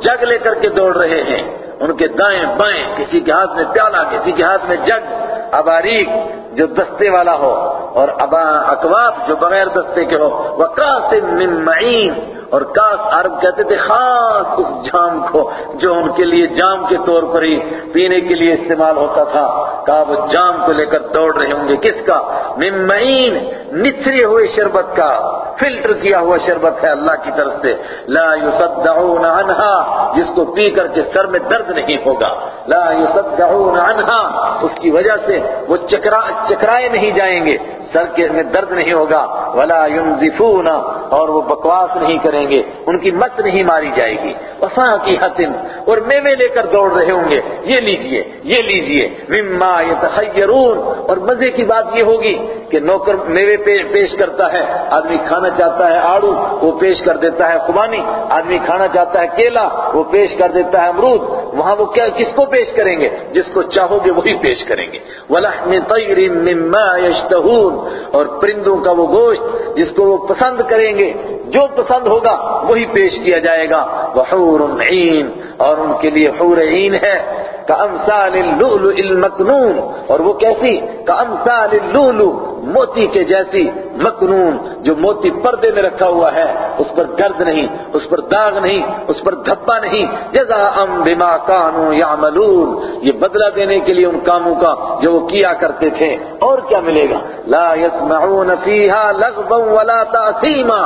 جگ لے کر کے دوڑ رہے ہیں۔ ان کے دائیں بائیں، کسی کے ہاتھ میں پیالہ، کسی کے ہاتھ میں جگ۔ اباریک جو دستے والا ہو اور ابا اقواب جو بغیر دستے کے ہو۔ وہ من معین۔ اور کاس عرب کہتے تھے، خاص اس جام کو جو ان کے لیے جام کے طور پر ہی پینے کے لیے استعمال ہوتا تھا۔ کہا وہ جام کو لے کر دوڑ رہے ہوں گے۔ کس کا؟ ممعین نچھرے ہوئے شربت کا۔ فلٹر کیا ہوا شربت ہے اللہ کی طرف سے۔ لا يصدعون عنها جس کو پی کر کے سر میں درد نہیں ہوگا۔ لا يصدعون عنها اس کی وجہ سے وہ چکرا چکرائے نہیں جائیں گے۔ سر کے میں درد نہیں ہوگا، ولا ينزفون، اور وہ بکواس نہیں کریں گے، ان کی مت نہیں ماری جائے گی۔ وفا کی حتن اور میوے لے کر دوڑ رہے ہوں گے۔ یہ لیجیے یہ لیجیے۔ مما یتخیرون اور مزے کی بات یہ ہوگی کہ نوکر میوے پیش کرتا ہے، آدمی کھانا چاہتا ہے آڑو، وہ پیش کر دیتا ہے خوبانی آدمی کھانا چاہتا ہے کیلا، وہ پیش کر دیتا ہے امرود۔ وہاں وہ کیا، کس کو پیش کریں گے؟ جس کو چاہو گے وہی پیش کریں گے۔ وَلَحْمِ طَيْرٍ مِّمَّا يَشْتَهُونَ اور پرندوں کا وہ گوشت جس کو وہ پسند کریں گے، جو پسند ہوگا وہی پیش کیا جائے گا۔ وہ حور عین اور ان کے لیے حور عین ہے۔ کامثال اللؤلؤ المکنون، اور وہ کیسی؟ کامثال اللؤلؤ، موتی کے جیسی مکنون، جو موتی پردے میں رکھا ہوا ہے، اس پر گرد نہیں، اس پر داغ نہیں، اس پر دھبا نہیں۔ جزاء بما كانوا يعملون یہ بدلہ دینے کے لیے ان کاموں کا جو وہ کیا کرتے تھے۔ اور کیا ملے گا؟ لا يسمعون فيها لغوا ولا تاثیما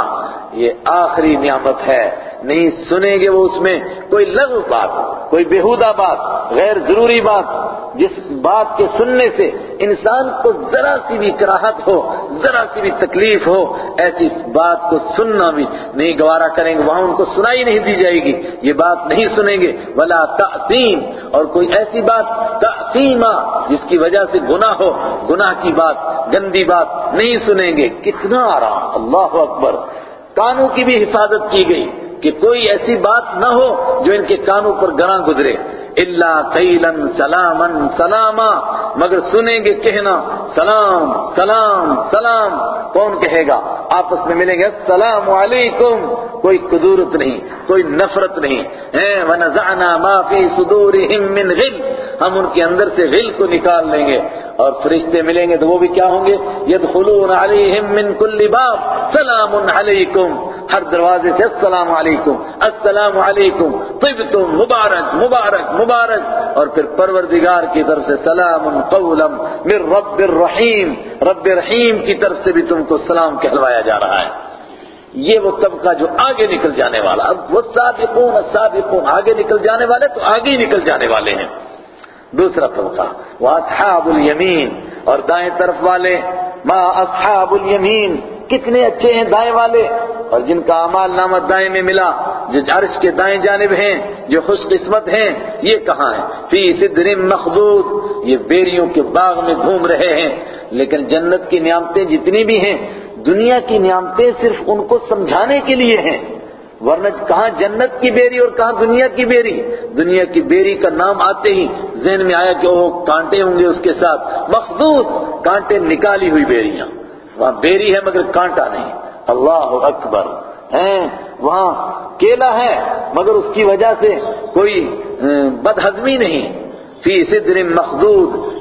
یہ آخری نعمت ہے۔ نہیں سنیں گے وہ اس میں کوئی لغو بات، کوئی بےحودہ بات، غیر ضروری بات، جس بات کے سننے سے انسان کو ذرا سی بھی کراہت ہو، ذرا سی بھی تکلیف ہو، ایسی بات کو سننا بھی نہیں گوارا کریں گے، وہاں ان کو سنائی نہیں دی جائے گی۔ یہ بات نہیں سنیں گے۔ ولا تعظیم اور کوئی ایسی بات تعظیمہ جس کی وجہ سے گناہ ہو، گناہ کی بات، گندی بات نہیں سنیں گے۔ کتنا آرام، اللہ اکبر۔ کانوں کی بھی حفاظت کی گئی۔ کہ کوئی ایسی بات نہ ہو جو ان کے کانوں پر گراں گزرے۔ اللہ قیلن سلامن سلاما۔ مگر سنیں گے کہنا، سلام سلام سلام۔ کون کہے گا؟ آپس میں ملیں گے، السلام علیکم۔ کوئی قدورت نہیں، کوئی نفرت نہیں۔ وَنَزَعْنَا مَا فِي صُدُورِهِم مِّن غِلْ۔ ہم ان کے اندر سے غل کو نکال لیں گے۔ اور فرشتے ملیں گے تو وہ بھی کیا ہوں گے؟ يَدْخُلُونَ عَلَيْهِم مِّن كُلِّ بَابٍ۔ سَلَامٌ عَلَيْكُمْ۔ ہر دروازے سے السلام علیکم السلام علیکم طبتم مبارک مبارک مبارک۔ اور پھر پروردگار کی طرف سے سلام قولا من رب الرحیم، رب رحیم کی طرف سے بھی تم کو سلام کہلوایا جا رہا ہے۔ یہ وہ طبقہ جو آگے نکل جانے والا، اب وہ سابقون السابقون آگے نکل جانے والے تو آگے ہی نکل جانے والے ہیں۔ دوسرا طبقہ، وہ اصحاب الیمین۔ اور دائیں طرف والے، ما اصحاب الیمین کتنے اچھے ہیں دائیں والے اور جن کا اعمال نامہ دائیں میں ملا، جو عرش کے دائیں جانب ہیں، جو خوش قسمت ہیں، یہ کہاں ہیں فی صدر مخدود یہ بیریوں کے باغ میں گھوم رہے ہیں۔ لیکن جنت کی نعمتیں جتنی بھی ہیں، دنیا کی نعمتیں صرف ان کو سمجھانے کے لیے ہیں۔ ورنہ کہاں جنت کی بیری اور کہاں دنیا کی بیری؟ دنیا کی بیری کا نام آتے ہی ذہن میں آیا کہ وہ کانٹے ہوں گے اس کے ساتھ۔ مخدود کانٹے نکالی ہوئی بیریاں۔ وہاں بیری ہے مگر کانٹا نہیں۔ اللہ اکبر۔ ہیں، وہاں کیلا ہے، مگر اس کی وجہ سے کوئی بدہضمی نہیں۔ فی صدر مخدود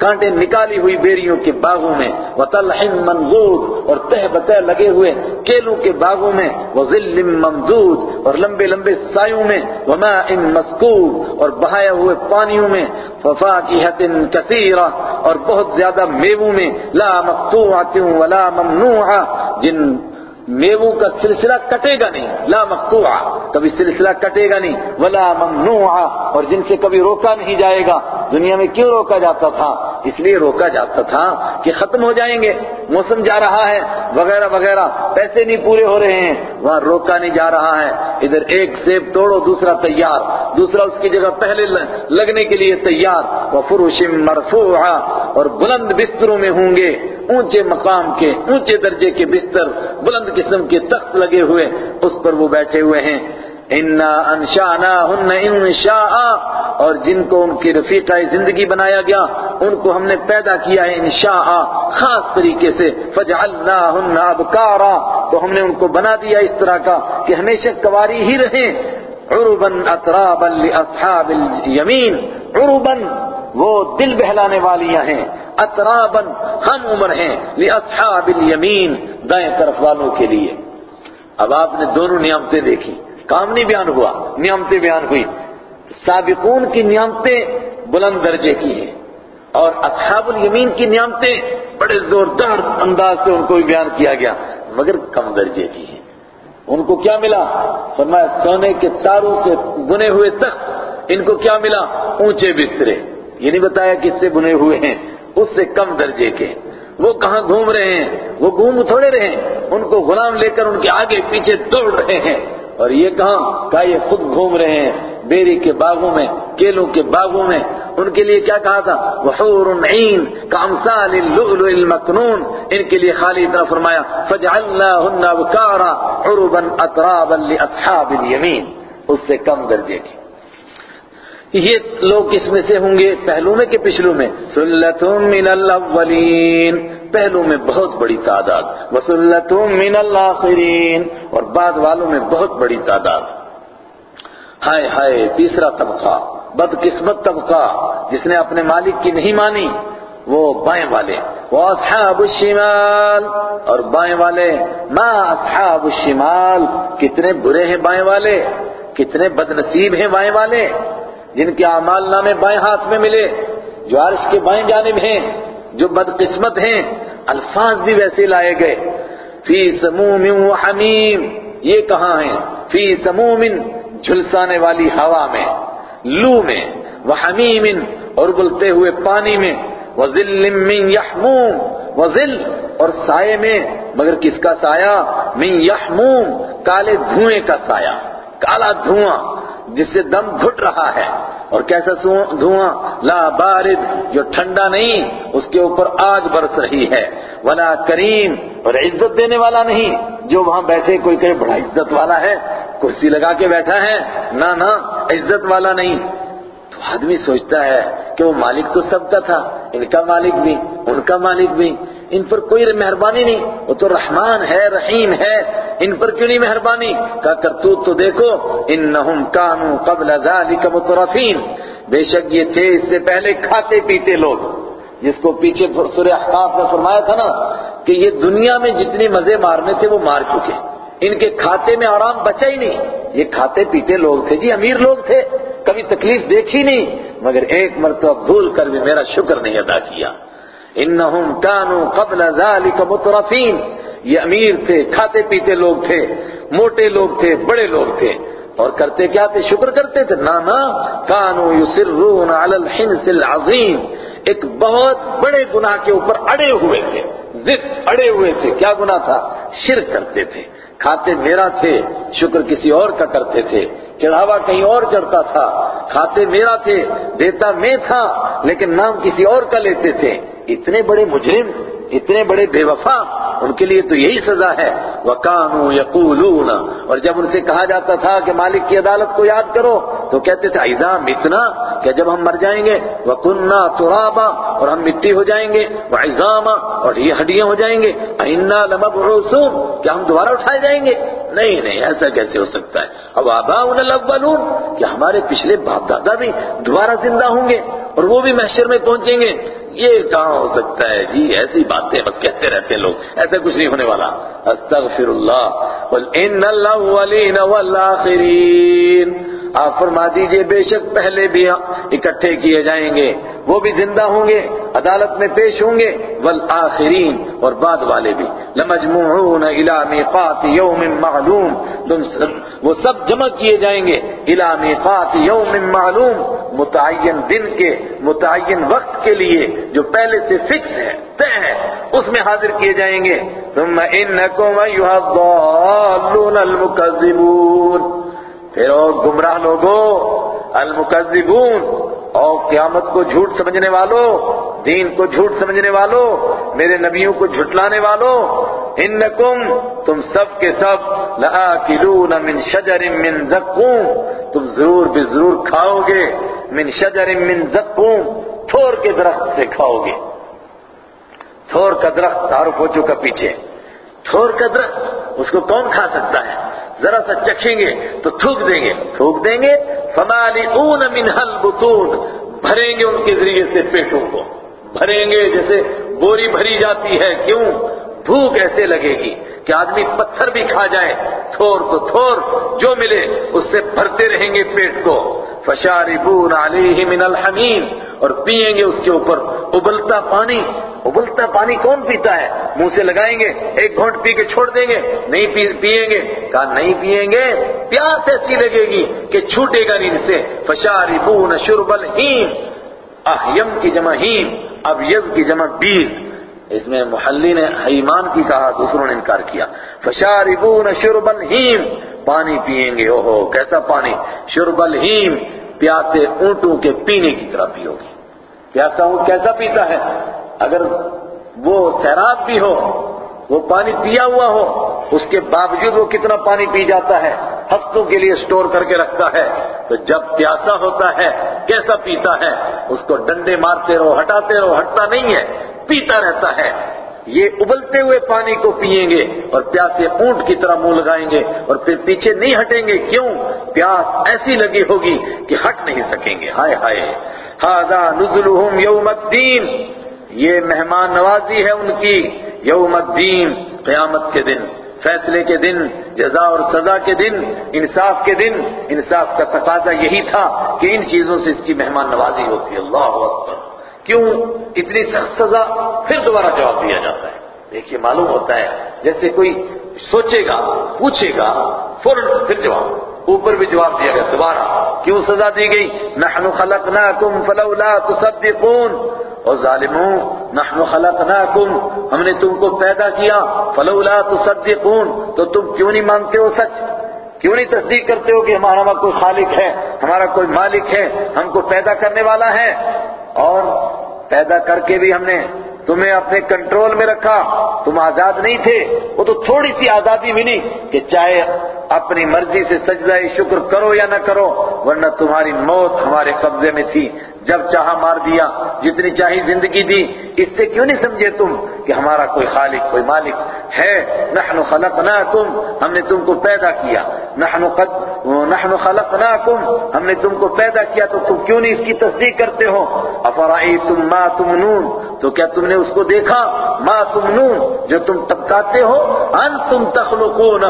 کانٹے نکالی ہوئی بیریوں کے باغوں میں وطلح منضود اور تہ بتہ لگے ہوئے کیلوں کے باغوں میں، وظل ممدود، اور لمبے لمبے سایوں میں، وماء مسکوب، اور بہائے ہوئے پانیوں میں ففاکہت کثیرہ اور بہت زیادہ میووں میں، لا مقطوعۃ ولا ممنوعہ جن میووں کا سلسلہ کٹے گا نہیں، لا مقطوع کبھی سلسلہ کٹے گا نہیں، ولا ممنوع اور جن سے کبھی روکا نہیں جائے گا، دنیا میں کیوں روکا جاتا تھا؟ اس لیے روکا جاتا تھا کہ ختم ہو جائیں گے۔ موسم جا رہا ہے، وغیرہ وغیرہ۔ پیسے نہیں پورے ہو رہے ہیں، وہاں روکا نہیں جا رہا ہے۔ ادھر ایک سیب توڑو، دوسرا تیار۔ دوسرا اس کی جگہ پہلے لگنے کے لیے تیار۔ وہ فروشم مرفوعہ۔ اور بلند بستروں میں ہوں گے، اونچے مقام کے، اونچے درجے کے بستر۔ بلند قسم کے تخت لگے ہوئے اس پر وہ بیٹھے ہوئے ہیں۔ انا انشانا ہن انشاء اور جن کو ان کی رفیقہ زندگی بنایا گیا، ان کو ہم نے پیدا کیا ہے انشاء خاص طریقے سے۔ فجعلناہن ابکارا تو ہم نے ان کو بنا دیا اس طرح کا کہ ہمیشہ کواری ہی رہیں۔ عربا اطرابا لاصحاب الیمین عربا وہ دل بہلانے والیاں ہیں۔ اطرابن ہم عمر ہیں۔ لاصحاب الیمین دائیں طرف والوں کے لیے۔ اب آپ نے دونوں نعمتیں دیکھی۔ کام نہیں بیان ہوا، نعمتیں بیان ہوئی سابقون کی نعمتیں بلند درجے کی ہیں۔ اور اصحاب الیمین کی نعمتیں بڑے زوردار انداز سے ان کو بھی بیان کیا گیا، مگر کم درجے کی ہیں۔ ان کو کیا ملا؟ فرمایا، سونے کے تاروں سے بنے ہوئے تخت، ان کو کیا ملا؟ اونچے بسترے۔ یہ نہیں بتایا کس سے بنے ہوئے ہیں، اس سے کم درجے کے وہ کہاں گھوم رہے ہیں؟ وہ گھوم تھوڑے رہے ہیں۔ ان کو غلام لے کر ان کے آگے پیچھے دوڑ رہے ہیں۔ اور یہ کہاں؟ کہا یہ خود گھوم رہے ہیں۔ بیری کے باغوں میں، کیلوں کے باغوں میں۔ ان کے لیے کیا کہا تھا؟ وحور عین کامثال اللؤلؤ المكنون ان کے لیے خالی اتنا فرمایا، فجعلناهن ابکارا عربا اطرابا لاصحاب الیمین۔ اس سے کم درجے کی۔ یہ لوگ کس میں سے ہوں گے؟ پہلو میں کہ پچھلو میں؟ سلتم من الاولین پہلو میں بہت بڑی تعداد۔ وسلتم من الاخرین اور بعد والوں میں بہت بڑی تعداد۔ ہائے ہائے، تیسرا طبقہ، بدقسمت طبقہ، جس نے اپنے مالک کی نہیں مانی، وہ بائیں والے۔ وہ اصحاب الشمال۔ اور بائیں والے، ما اصحاب الشمال؟ کتنے برے ہیں بائیں والے؟ کتنے بدنصیب ہیں بائیں والے؟ جن کے اعمال نامے بائیں ہاتھ میں ملے، جو عرش کے بائیں جانب ہیں، جو بدقسمت ہیں، الفاظ بھی ویسے لائے گئے۔ فی سموم و حمیم، یہ کہاں ہیں؟ فی سموم جھلسانے والی ہوا میں، لو میں وہ حمیم، اور بلتے ہوئے پانی میں وَذِلٍّ مِّن يَحْمُوم وَذِل اور سائے میں، مگر کس کا سایہ؟ من یحموم، کالے دھوئیں کا سایہ۔ کالا دھواں جس سے دم گھٹ رہا ہے اور کیسا دھواں؟ لا بارد، جو ٹھنڈا نہیں، اس کے اوپر آگ برس رہی ہے۔ ولا کریم، اور عزت دینے والا نہیں، جو وہاں بیٹھے کوئی کہے، بڑا عزت والا ہے، کرسی لگا کے بیٹھا ہے۔ نہ نہ، عزت والا نہیں۔ تو آدمی سوچتا ہے کہ وہ مالک تو سب کا تھا، ان کا مالک بھی، ان کا مالک بھی۔ ان پر کوئی مہربانی نہیں۔ وہ تو رحمان ہے، رحیم ہے۔ ان پر کیوں نہیں مہربانی؟ کہا، کرتوت تو دیکھو، انہم کانو قبل ذالک مترفین۔ بے شک یہ تھے، اس سے پہلے کھاتے پیتے لوگ۔ جس کو پیچھے سورہ احقاف میں فرمایا تھا نا کہ یہ دنیا میں جتنی مزے مارنے تھے، وہ مار چکے۔ ان کے کھاتے میں آرام بچا ہی نہیں۔ یہ کھاتے پیتے لوگ تھے جی امیر لوگ تھے۔ کبھی تکلیف دیکھی نہیں، مگر ایک مرتبہ بھول کر بھی میرا شکر نہیں ادا کیا۔ انہم کانو قبل ذالک مترفین۔ یہ امیر تھے، کھاتے پیتے لوگ تھے، موٹے لوگ تھے، بڑے لوگ تھے۔ اور کرتے کیا تھے؟ شکر کرتے تھے۔ نانا کانو یسرون علی الحنس العظیم۔ ایک بہت بڑے گناہ کے اوپر اڑے ہوئے تھے، ضد اڑے ہوئے تھے۔ کیا گناہ تھا؟ شرک کرتے تھے۔ کھاتے میرا تھے، شکر کسی اور کا کرتے تھے۔ چڑھاوا کہیں اور چڑھتا تھا، کھاتے میرا تھے، دیتا میں تھا، لیکن نام کسی اور کا لیتے تھے۔ اتنے بڑے مجرم۔ اتنے بڑے بے وفا ان کے لیے تو یہی سزا ہے۔ وَقَانُوا يَقُولُونَ۔ اور جب ان سے کہا جاتا تھا کہ مالک کی عدالت کو یاد کرو، تو کہتے تھے، ایزا متنا، کہ جب ہم مر جائیں گے وَقُنَّا تُرَابًا، اور ہم مٹی ہو جائیں گے وَعِزَامًا اور یہ ہڈیاں ہو جائیں گے۔ اِنَّا لَمَبْعُوثُونَ، کیا ہم دوبارہ اٹھائے جائیں گے؟ نہیں نہیں، ایسا کیسے ہو سکتا ہے؟ اب آباؤنا الاولون کہ ہمارے پچھلے باپ دادا بھی دوبارہ زندہ ہوں گے؟ اور وہ بھی محشر میں پہنچیں گے۔ یہ کہاں ہو سکتا ہے؟ جی ایسی باتیں بس کہتے رہتے ہیں لوگ۔ ایسا کچھ نہیں ہونے والا۔ استغفر اللہ قل ان الاولین والآخرین۔ آپ فرما دیجیے، بے شک پہلے بھی ہاں، اکٹھے کیے جائیں گے۔ وہ بھی زندہ ہوں گے، عدالت میں پیش ہوں گے، والآخرین اور بعد والے بھی۔ لمجموعون الى میقات یوم معلوم۔ تم وہ سب جمع کیے جائیں گے۔ الى میقات یوم معلوم۔ متعین دن کے، متعین وقت کے لیے، جو پہلے سے فکس ہے، طے ہے۔ اس میں حاضر کیے جائیں گے۔ ثم انکم ایھا الضالون المکذبون۔ پھر اور گمراہ لوگوں المکذبون۔ اور قیامت کو جھوٹ سمجھنے والوں دین کو جھوٹ سمجھنے والوں میرے نبیوں کو جھٹلانے والوں انکم، تم سب کے سب، لآکلون من شجر من زقوم، تم ضرور بھی ضرور کھاؤ گے، من شجر من زقوم، تھور کے درخت سے کھاؤ گے۔ تھور کا درخت تعارف ہو چکا پیچھے۔ تھور کا درخت، اس کو کون کھا سکتا ہے؟ ذرا سا چکھیں گے تو تھوک دیں گے۔ تھوک دیں گے۔ فمالئون منها البطون۔ بھریں گے ان کے ذریعے سے پیٹوں کو۔ بھریں گے جیسے بوری بھری جاتی ہے۔ کیوں؟ بھوک ایسے لگے گی۔ کہ آدمی پتھر بھی کھا جائے، تھور تو تھور، جو ملے اس سے بھرتے رہیں گے پیٹ کو۔ فشاربون علیہ من الحمیم اور پیئیں گے اس کے اوپر ابلتا پانی۔ ابلتا پانی کون پیتا ہے؟ منہ سے لگائیں گے، ایک گھونٹ پی کے چھوڑ دیں گے، نہیں پیئیں گے۔ کہا، نہیں پیئیں گے؟ پیاس ایسی لگے گی کہ چھوٹے گا نہیں سے۔ فشاربون شرب الحیم احیم کی جمع ہیم، اب یز کی جمع بیز۔ اس میں محلی نے حیمان کی کہا، دوسروں نے انکار کیا۔ فشاربون شرب الحیم پانی پیئیں گے، اوہو، کیسا پانی؟ شرب الحیم پیاسے اونٹوں کے پینے کی طرح پیو گے پیاسا اونٹ کیسا پیتا ہے؟ اگر وہ سیراب بھی ہو، وہ پانی پیا ہوا ہو، اس کے باوجود وہ کتنا پانی پی جاتا ہے، ہفتوں کے لیے سٹور کر کے رکھتا ہے، تو جب پیاسا ہوتا ہے، کیسا پیتا ہے؟ اس کو ڈنڈے مارتے رہو، ہٹاتے رہو، ہٹتا نہیں ہے۔ پیتا رہتا ہے۔ یہ ابلتے ہوئے پانی کو پیئیں گے اور پیاسے اونٹ کی طرح منہ لگائیں گے اور پھر پیچھے نہیں ہٹیں گے۔ کیوں؟ پیاس ایسی لگی ہوگی کہ ہٹ نہیں سکیں گے۔ ہائے ہائے۔ ہاضا نزلہم یوم الدین۔ یہ مہمان نوازی ہے ان کی۔ یوم الدین، قیامت کے دن، فیصلے کے دن، جزا اور سزا کے دن، انصاف کے دن۔ انصاف کا تقاضا یہی تھا کہ ان چیزوں سے اس کی مہمان نوازی ہوتی۔ ہے اللہ اکبر۔ کیوں اتنی سخت سزا پھر دوبارہ جواب دیا جاتا ہے؟ دیکھیے، معلوم ہوتا ہے، جیسے کوئی سوچے گا، پوچھے گا، فوراً پھر جواب، اوپر بھی جواب دیا گیا، دوبارہ، کیوں سزا دی گئی؟ نحن خلقناکم فلولا تصدقون۔ اور ظالموں نحن خلقناکم، ہم نے تم کو پیدا کیا، فلولا تصدقون۔ تو تم کیوں نہیں مانتے ہو سچ؟ کیوں نہیں تصدیق کرتے ہو کہ ہمارا کوئی خالق ہے، ہمارا کوئی مالک ہے، ہم کو پیدا کرنے والا ہے؟ اور پیدا کر کے بھی ہم نے تمہیں اپنے کنٹرول میں رکھا۔ تم آزاد نہیں تھے، وہ تو تھوڑی سی آزادی ملی کہ چاہے اپنی مرضی سے سجدہ شکر کرو یا نہ کرو، ورنہ تمہاری موت ہمارے قبضے میں تھی۔ جب چاہا مار دیا، جتنی چاہی زندگی دی۔ اس سے کیوں نہیں سمجھے تم کہ ہمارا کوئی خالق، کوئی مالک ہے؟ نحن خلقناکم، ہم نے تم کو پیدا کیا۔ نحن قد نحن خلقناکم، ہم نے تم کو پیدا کیا تو تم کیوں نہیں اس کی تصدیق کرتے ہو؟ افرائیتم ما تمنون؟ تو کیا تم نے اس کو دیکھا؟ ما تمنون، جو تم تبکاتے ہو، انتم تخلقونہ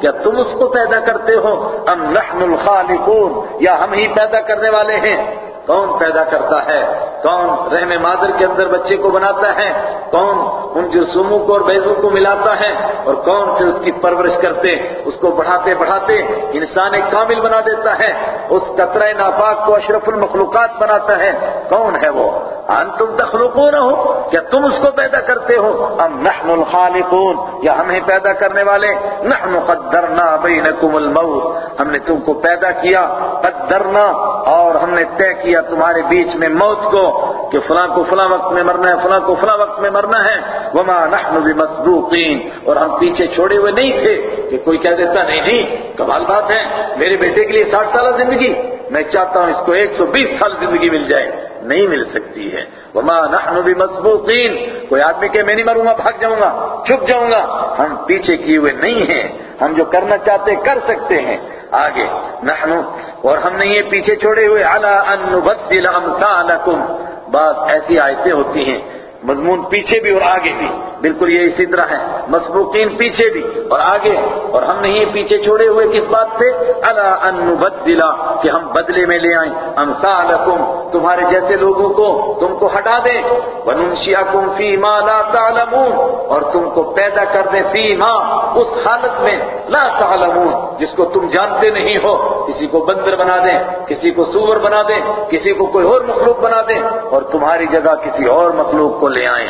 کیا تم اس کو پیدا کرتے ہو؟ ام نحن الخالقون، یا ہم ہی پیدا کرنے والے ہیں۔ کون پیدا کرتا ہے؟ کون رحم مادر کے اندر بچے کو بناتا ہے؟ کون ان جرسوموں کو اور بیزوں کو ملاتا ہے؟ اور کون پھر اس کی پرورش کرتے، اس کو بڑھاتے بڑھاتے انسان کامل بنا دیتا ہے؟ اس قطرہ ناپاک کو اشرف المخلوقات بناتا ہے۔ کون ہے وہ؟ انتم تخلقون ہو کیا تم اس کو پیدا کرتے ہو؟ ام نحن الخالقون، یا ہمیں پیدا کرنے والے؟ نحن قدرنا بینکم الموت، ہم نے تم کو پیدا کیا، قدرنا، اور ہم نے طے کیا تمہارے بیچ میں موت کو، کہ فلاں کو فلاں وقت میں مرنا ہے، فلاں کو فلاں وقت میں مرنا ہے۔ وما نحن بمسبوقین اور ہم پیچھے چھوڑے ہوئے نہیں تھے، کہ کوئی کہہ دیتا، نہیں جی کمال بات ہے، میرے بیٹے کے لیے ساٹھ سالہ زندگی، میں چاہتا ہوں اس کو ایک سو بیس سال زندگی مل جائے۔ نہیں مل سکتی ہے۔ وما نحن بمسبوقین کوئی آدمی کہ میں نہیں مروں گا، بھاگ جاؤں گا، چھپ جاؤں گا۔ ہم پیچھے کیے ہوئے نہیں ہیں۔ ہم جو کرنا چاہتے کر سکتے ہیں۔ آگے، نحن، اور ہم نے یہ پیچھے چھوڑے ہوئے علا ان نبدل امثالکم بعض ایسی آیتیں ہوتی ہیں مضمون پیچھے بھی اور آگے بھی۔ بالکل یہ اسی طرح ہے۔ مسبوقین پیچھے بھی اور آگے۔ اور ہم نہیں پیچھے چھوڑے ہوئے کس بات سے؟ الا ان نبدلا، کہ ہم بدلے میں لے آئیں۔ امثالکم، تمہارے جیسے لوگوں کو تم کو ہٹا دیں۔ وننشئکم فی ما لا تعلمون، اور تم کو پیدا کر دیں فی ما اس حالت میں لا تعلمون، جس کو تم جانتے نہیں ہو۔ کسی کو بندر بنا دیں، کسی کو سور بنا دیں، کسی کو کوئی اور مخلوق بنا دیں۔ اور تمہاری جگہ کسی اور مخلوق کو لے آئیں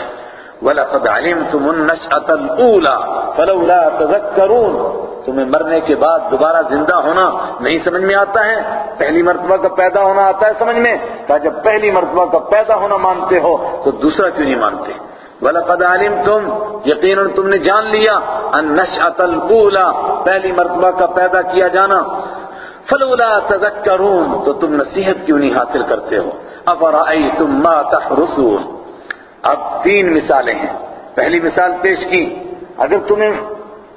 وَلَقَدْ عَلِمْتُمُ النَّشْأَةَ الْأُولَى فَلَوْلَا تَذَكَّرُونَ۔ تمہیں مرنے کے بعد دوبارہ زندہ ہونا نہیں سمجھ میں آتا ہے۔ پہلی مرتبہ کا پیدا ہونا آتا ہے سمجھ میں۔ کہا جب پہلی مرتبہ کا پیدا ہونا مانتے ہو، تو دوسرا کیوں نہیں مانتے؟ وَلَقَدْ عَلِمْتُمْ، یقیناً تم نے جان لیا۔ النَّشْأَةَ الْأُولَى، پہلی مرتبہ کا پیدا کیا جانا۔ فَلَوْلَا تَذَكَّرُونَ، تو تم نصیحت کیوں نہیں حاصل کرتے ہو؟ أَفَرَأَيْتُمْ مَا تَحْرُسُونَ اب تین مثالیں ہیں۔ پہلی مثال پیش کی۔ اگر تمہیں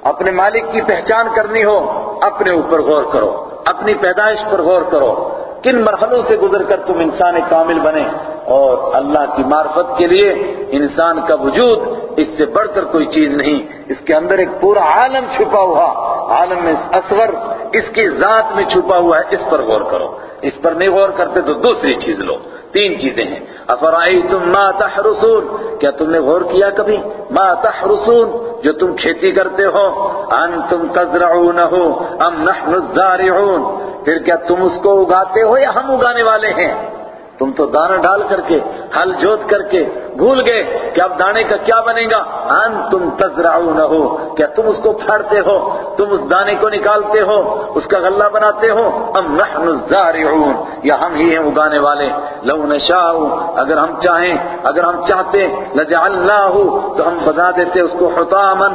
اپنے مالک کی پہچان کرنی ہو، اپنے اوپر غور کرو، اپنی پیدائش پر غور کرو۔ کن مرحلوں سے گزر کر تم انسان کامل بنے۔ اور اللہ کی معرفت کے لیے انسان کا وجود اس سے بڑھ کر کوئی چیز نہیں۔ اس کے اندر ایک پورا عالم چھپا ہوا، عالم میں اصغر، اس کی ذات میں چھپا ہوا ہے، اس پر غور کرو۔ اس پر نہیں غور کرتے تو دوسری چیز لو۔ تین چیزیں ہیں۔ افرائیتم ما تحرسون؟ کیا تم نے غور کیا کبھی؟ ما تحرسون، جو تم کھیتی کرتے ہو۔ انتم تزرعونہ ام نحن الزارعون۔ پھر کیا تم اس کو اگاتے ہو یا ہم اگانے والے ہیں؟ تم تو دانا ڈال کر کے، ہل جوت کر کے بھول گئے کہ اب دانے کا کیا بنے گا؟ ان تم تزرعون ہو کیا تم اس کو پھاڑتے ہو؟ تم اس دانے کو نکالتے ہو؟ اس کا غلہ بناتے ہو؟ ام نحن الزارعون، یا ہم ہی ہیں اگانے والے۔ لو نشاء، اگر ہم چاہیں، اگر ہم چاہتے لجعلناه تو ہم بنا دیتے اس کو حطاما۔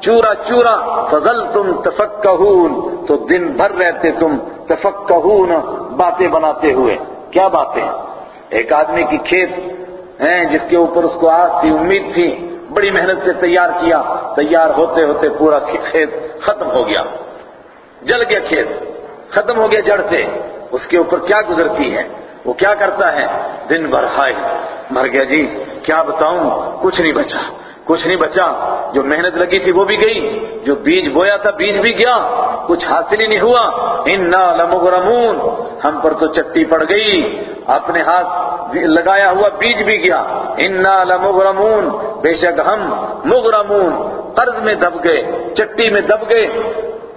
چورا چورا فضل تم تفکہون، تو دن بھر رہتے تم تفکہون، باتیں بناتے ہوئے۔ کیا باتیں؟ ایک آدمی کی کھیت، ہیں، جس کے اوپر اس کو آس تھی امید تھی، بڑی محنت سے تیار کیا، تیار ہوتے ہوتے پورا کھیت ختم ہو گیا۔ جل گیا کھیت، ختم ہو گیا جڑ سے۔ اس کے اوپر کیا گزرتی ہے؟ وہ کیا کرتا ہے؟ دن بھر ہائے، مر گیا جی کیا بتاؤں؟ کچھ نہیں بچا، کچھ نہیں بچا۔ جو محنت لگی تھی وہ بھی گئی، جو بیج بویا تھا بیج بھی گیا۔ کچھ حاصل ہی نہیں ہوا۔ انا لمغرمون۔ ہم پر تو چٹی پڑ گئی۔ اپنے ہاتھ لگایا ہوا بیج بھی گیا۔ انا لمغرمون۔ بے شک ہم مغرمون۔ قرض میں دب گئے، چٹی میں دب گئے۔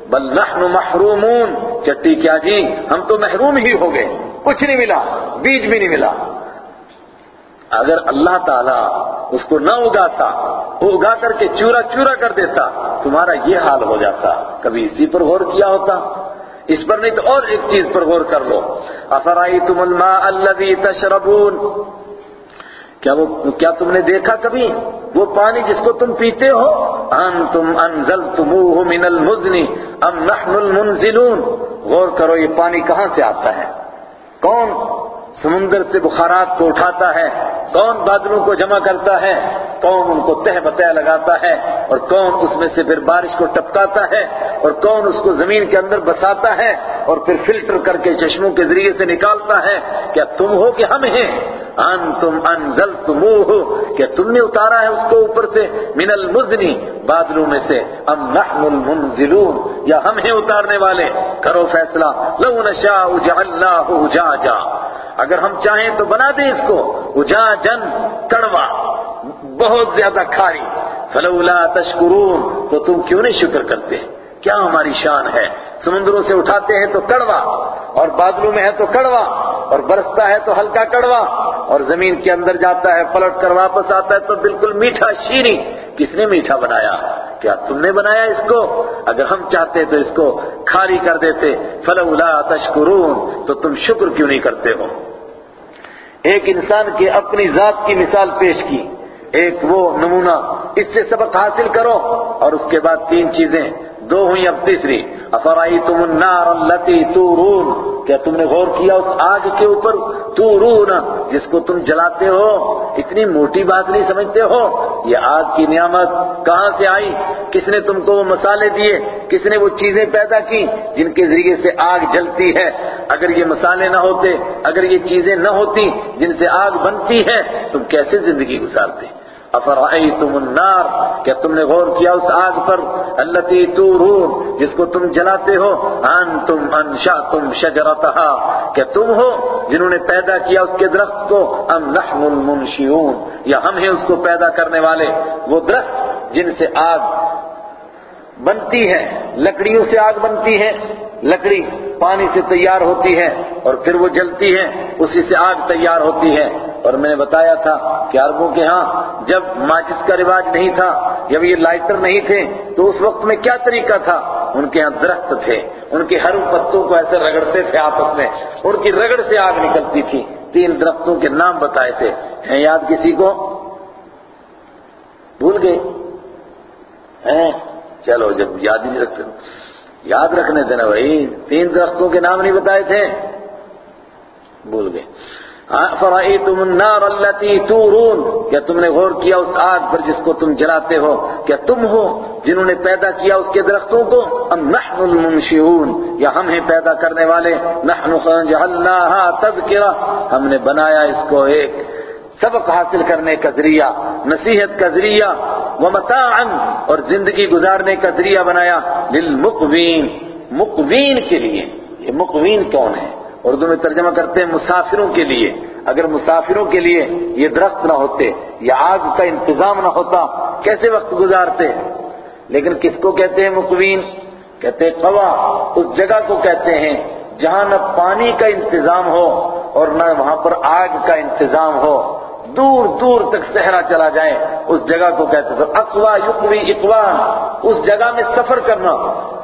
بل نحن محرومون۔ چٹی کیا جی؟ ہم تو محروم ہی ہو گئے۔ کچھ نہیں ملا، بیج بھی نہیں ملا۔ اگر اللہ تعالیٰ اس کو نہ اگاتا وہ اگا کر کے چورا چورا کر دیتا، تمہارا یہ حال ہو جاتا۔ کبھی اسی پر غور کیا ہوتا۔ اس پر نہیں تو اور ایک چیز پر غور کر لو۔ افرائیتم الماء الذی تشربون؟ کیا وہ کیا تم نے دیکھا کبھی؟ وہ پانی جس کو تم پیتے ہو؟ انتم انزلتموه من المزن ام نحن المنزلون۔ غور کرو یہ پانی کہاں سے آتا ہے؟ کون؟ سمندر سے بخارات کو اٹھاتا ہے، کون بادلوں کو جمع کرتا ہے؟ کون ان کو تہ بتہ لگاتا ہے؟ اور کون اس میں سے پھر بارش کو ٹپکاتا ہے؟ اور کون اس کو زمین کے اندر بساتا ہے؟ اور پھر فلٹر کر کے چشموں کے ذریعے سے نکالتا ہے؟ کیا تم ہو کہ ہم ہیں؟ ان تم انزل تم ہو کیا تم نے اتارا ہے اس کو اوپر سے؟ من المزنی بادلوں میں سے۔ ام نحن المنزلون، یا ہم ہیں اتارنے والے؟ کرو فیصلہ، لو نشاء جعلناہ اجاجا اگر ہم چاہیں تو بنا دیں اس کو۔ اجا جن کڑوا بہت زیادہ کھاری۔ فلولا تشکرون، تو تم کیوں نہیں شکر کرتے؟ کیا ہماری شان ہے؟ سمندروں سے اٹھاتے ہیں تو کڑوا اور بادلوں میں ہے تو کڑوا، اور برستا ہے تو ہلکا کڑوا، اور زمین کے اندر جاتا ہے، پلٹ کر واپس آتا ہے تو بالکل میٹھا شیریں۔ کس نے میٹھا بنایا؟ کیا تم نے بنایا اس کو؟ اگر ہم چاہتے تو اس کو کھاری کر دیتے۔ فلولا تشکرون، تو تم شکر کیوں نہیں کرتے ہو؟ ایک انسان کی اپنی ذات کی مثال پیش کی، ایک وہ نمونہ اس سے سبق حاصل کرو اور اس کے بعد تین چیزیں دو ہوئی اب تیسری۔ افرائیتم النار اللتی تورون۔ کیا تم نے غور کیا اس آگ کے اوپر؟ تورون، جس کو تم جلاتے ہو۔ اتنی موٹی بات نہیں سمجھتے ہو۔ یہ آگ کی نعمت کہاں سے آئی؟ کس نے تم کو وہ مسالے دیے؟ کس نے وہ چیزیں پیدا کی جن کے ذریعے سے آگ جلتی ہے؟ اگر یہ مسالے نہ ہوتے، اگر یہ چیزیں نہ ہوتی جن سے آگ بنتی ہے، تم کیسے زندگی گزارتے؟ افرائیتم النار، کیا تم نے غور کیا اس آگ پر؟ اللتی تورون، جس کو تم جلاتے ہو، انتم انشاتم شجرتہا، کیا تم ہو جنہوں نے پیدا کیا اس کے درخت کو؟ ام نحن المنشیون یا ہم ہیں اس کو پیدا کرنے والے؟ وہ درخت جن سے آگ بنتی ہے، لکڑیوں سے آگ بنتی ہے، لکڑی پانی سے تیار ہوتی ہے اور پھر وہ جلتی ہے، اسی سے آگ تیار ہوتی ہے۔ اور میں نے بتایا تھا کہ عربوں کے ہاں جب ماچس کا رواج نہیں تھا، جب یہ لائٹر نہیں تھے، تو اس وقت میں کیا طریقہ تھا؟ ان کے ہاں درخت تھے، ان کے ہر پتوں کو ایسے رگڑتے تھے آپس میں ان کی رگڑ سے آگ نکلتی تھی۔ تین درختوں کے نام بتائے تھے۔ ہیں یاد کسی کو؟ بھول گئے؟ ہیں؟ چلو، جب یاد ہی نہیں رکھتے یاد رکھنے تھے نا بھائی، تین درختوں کے نام نہیں بتائے تھے۔ بھول گئے۔ فرائیتم النار اللتی تورون، کیا تم نے غور کیا اس آگ پر جس کو تم جلاتے ہو؟ کیا تم ہو جنہوں نے پیدا کیا اس کے درختوں کو؟ ام نحن المنشئون، یا ہم ہیں پیدا کرنے والے؟ نحن جعلناها تذکرہ، ہم نے بنایا اس کو ایک سبق حاصل کرنے کا ذریعہ، نصیحت کا ذریعہ، ومتاعا، اور زندگی گزارنے کا ذریعہ بنایا للمقوین، مقوین کے لیے۔ یہ مقوین کون ہے اردو میں ترجمہ کرتے ہیں مسافروں کے لیے۔ اگر مسافروں کے لیے یہ درخت نہ ہوتے یا آگ کا انتظام نہ ہوتا، کیسے وقت گزارتے؟ لیکن کس کو کہتے ہیں مقوین؟ کہتے ہیں قوا، اس جگہ کو کہتے ہیں جہاں نہ پانی کا انتظام ہو اور نہ وہاں پر آگ کا انتظام ہو۔ دور دور تک صحرا چلا جائے اس جگہ کو کہتے ہیں۔ اقوا یقوی اقوان اس جگہ میں سفر کرنا۔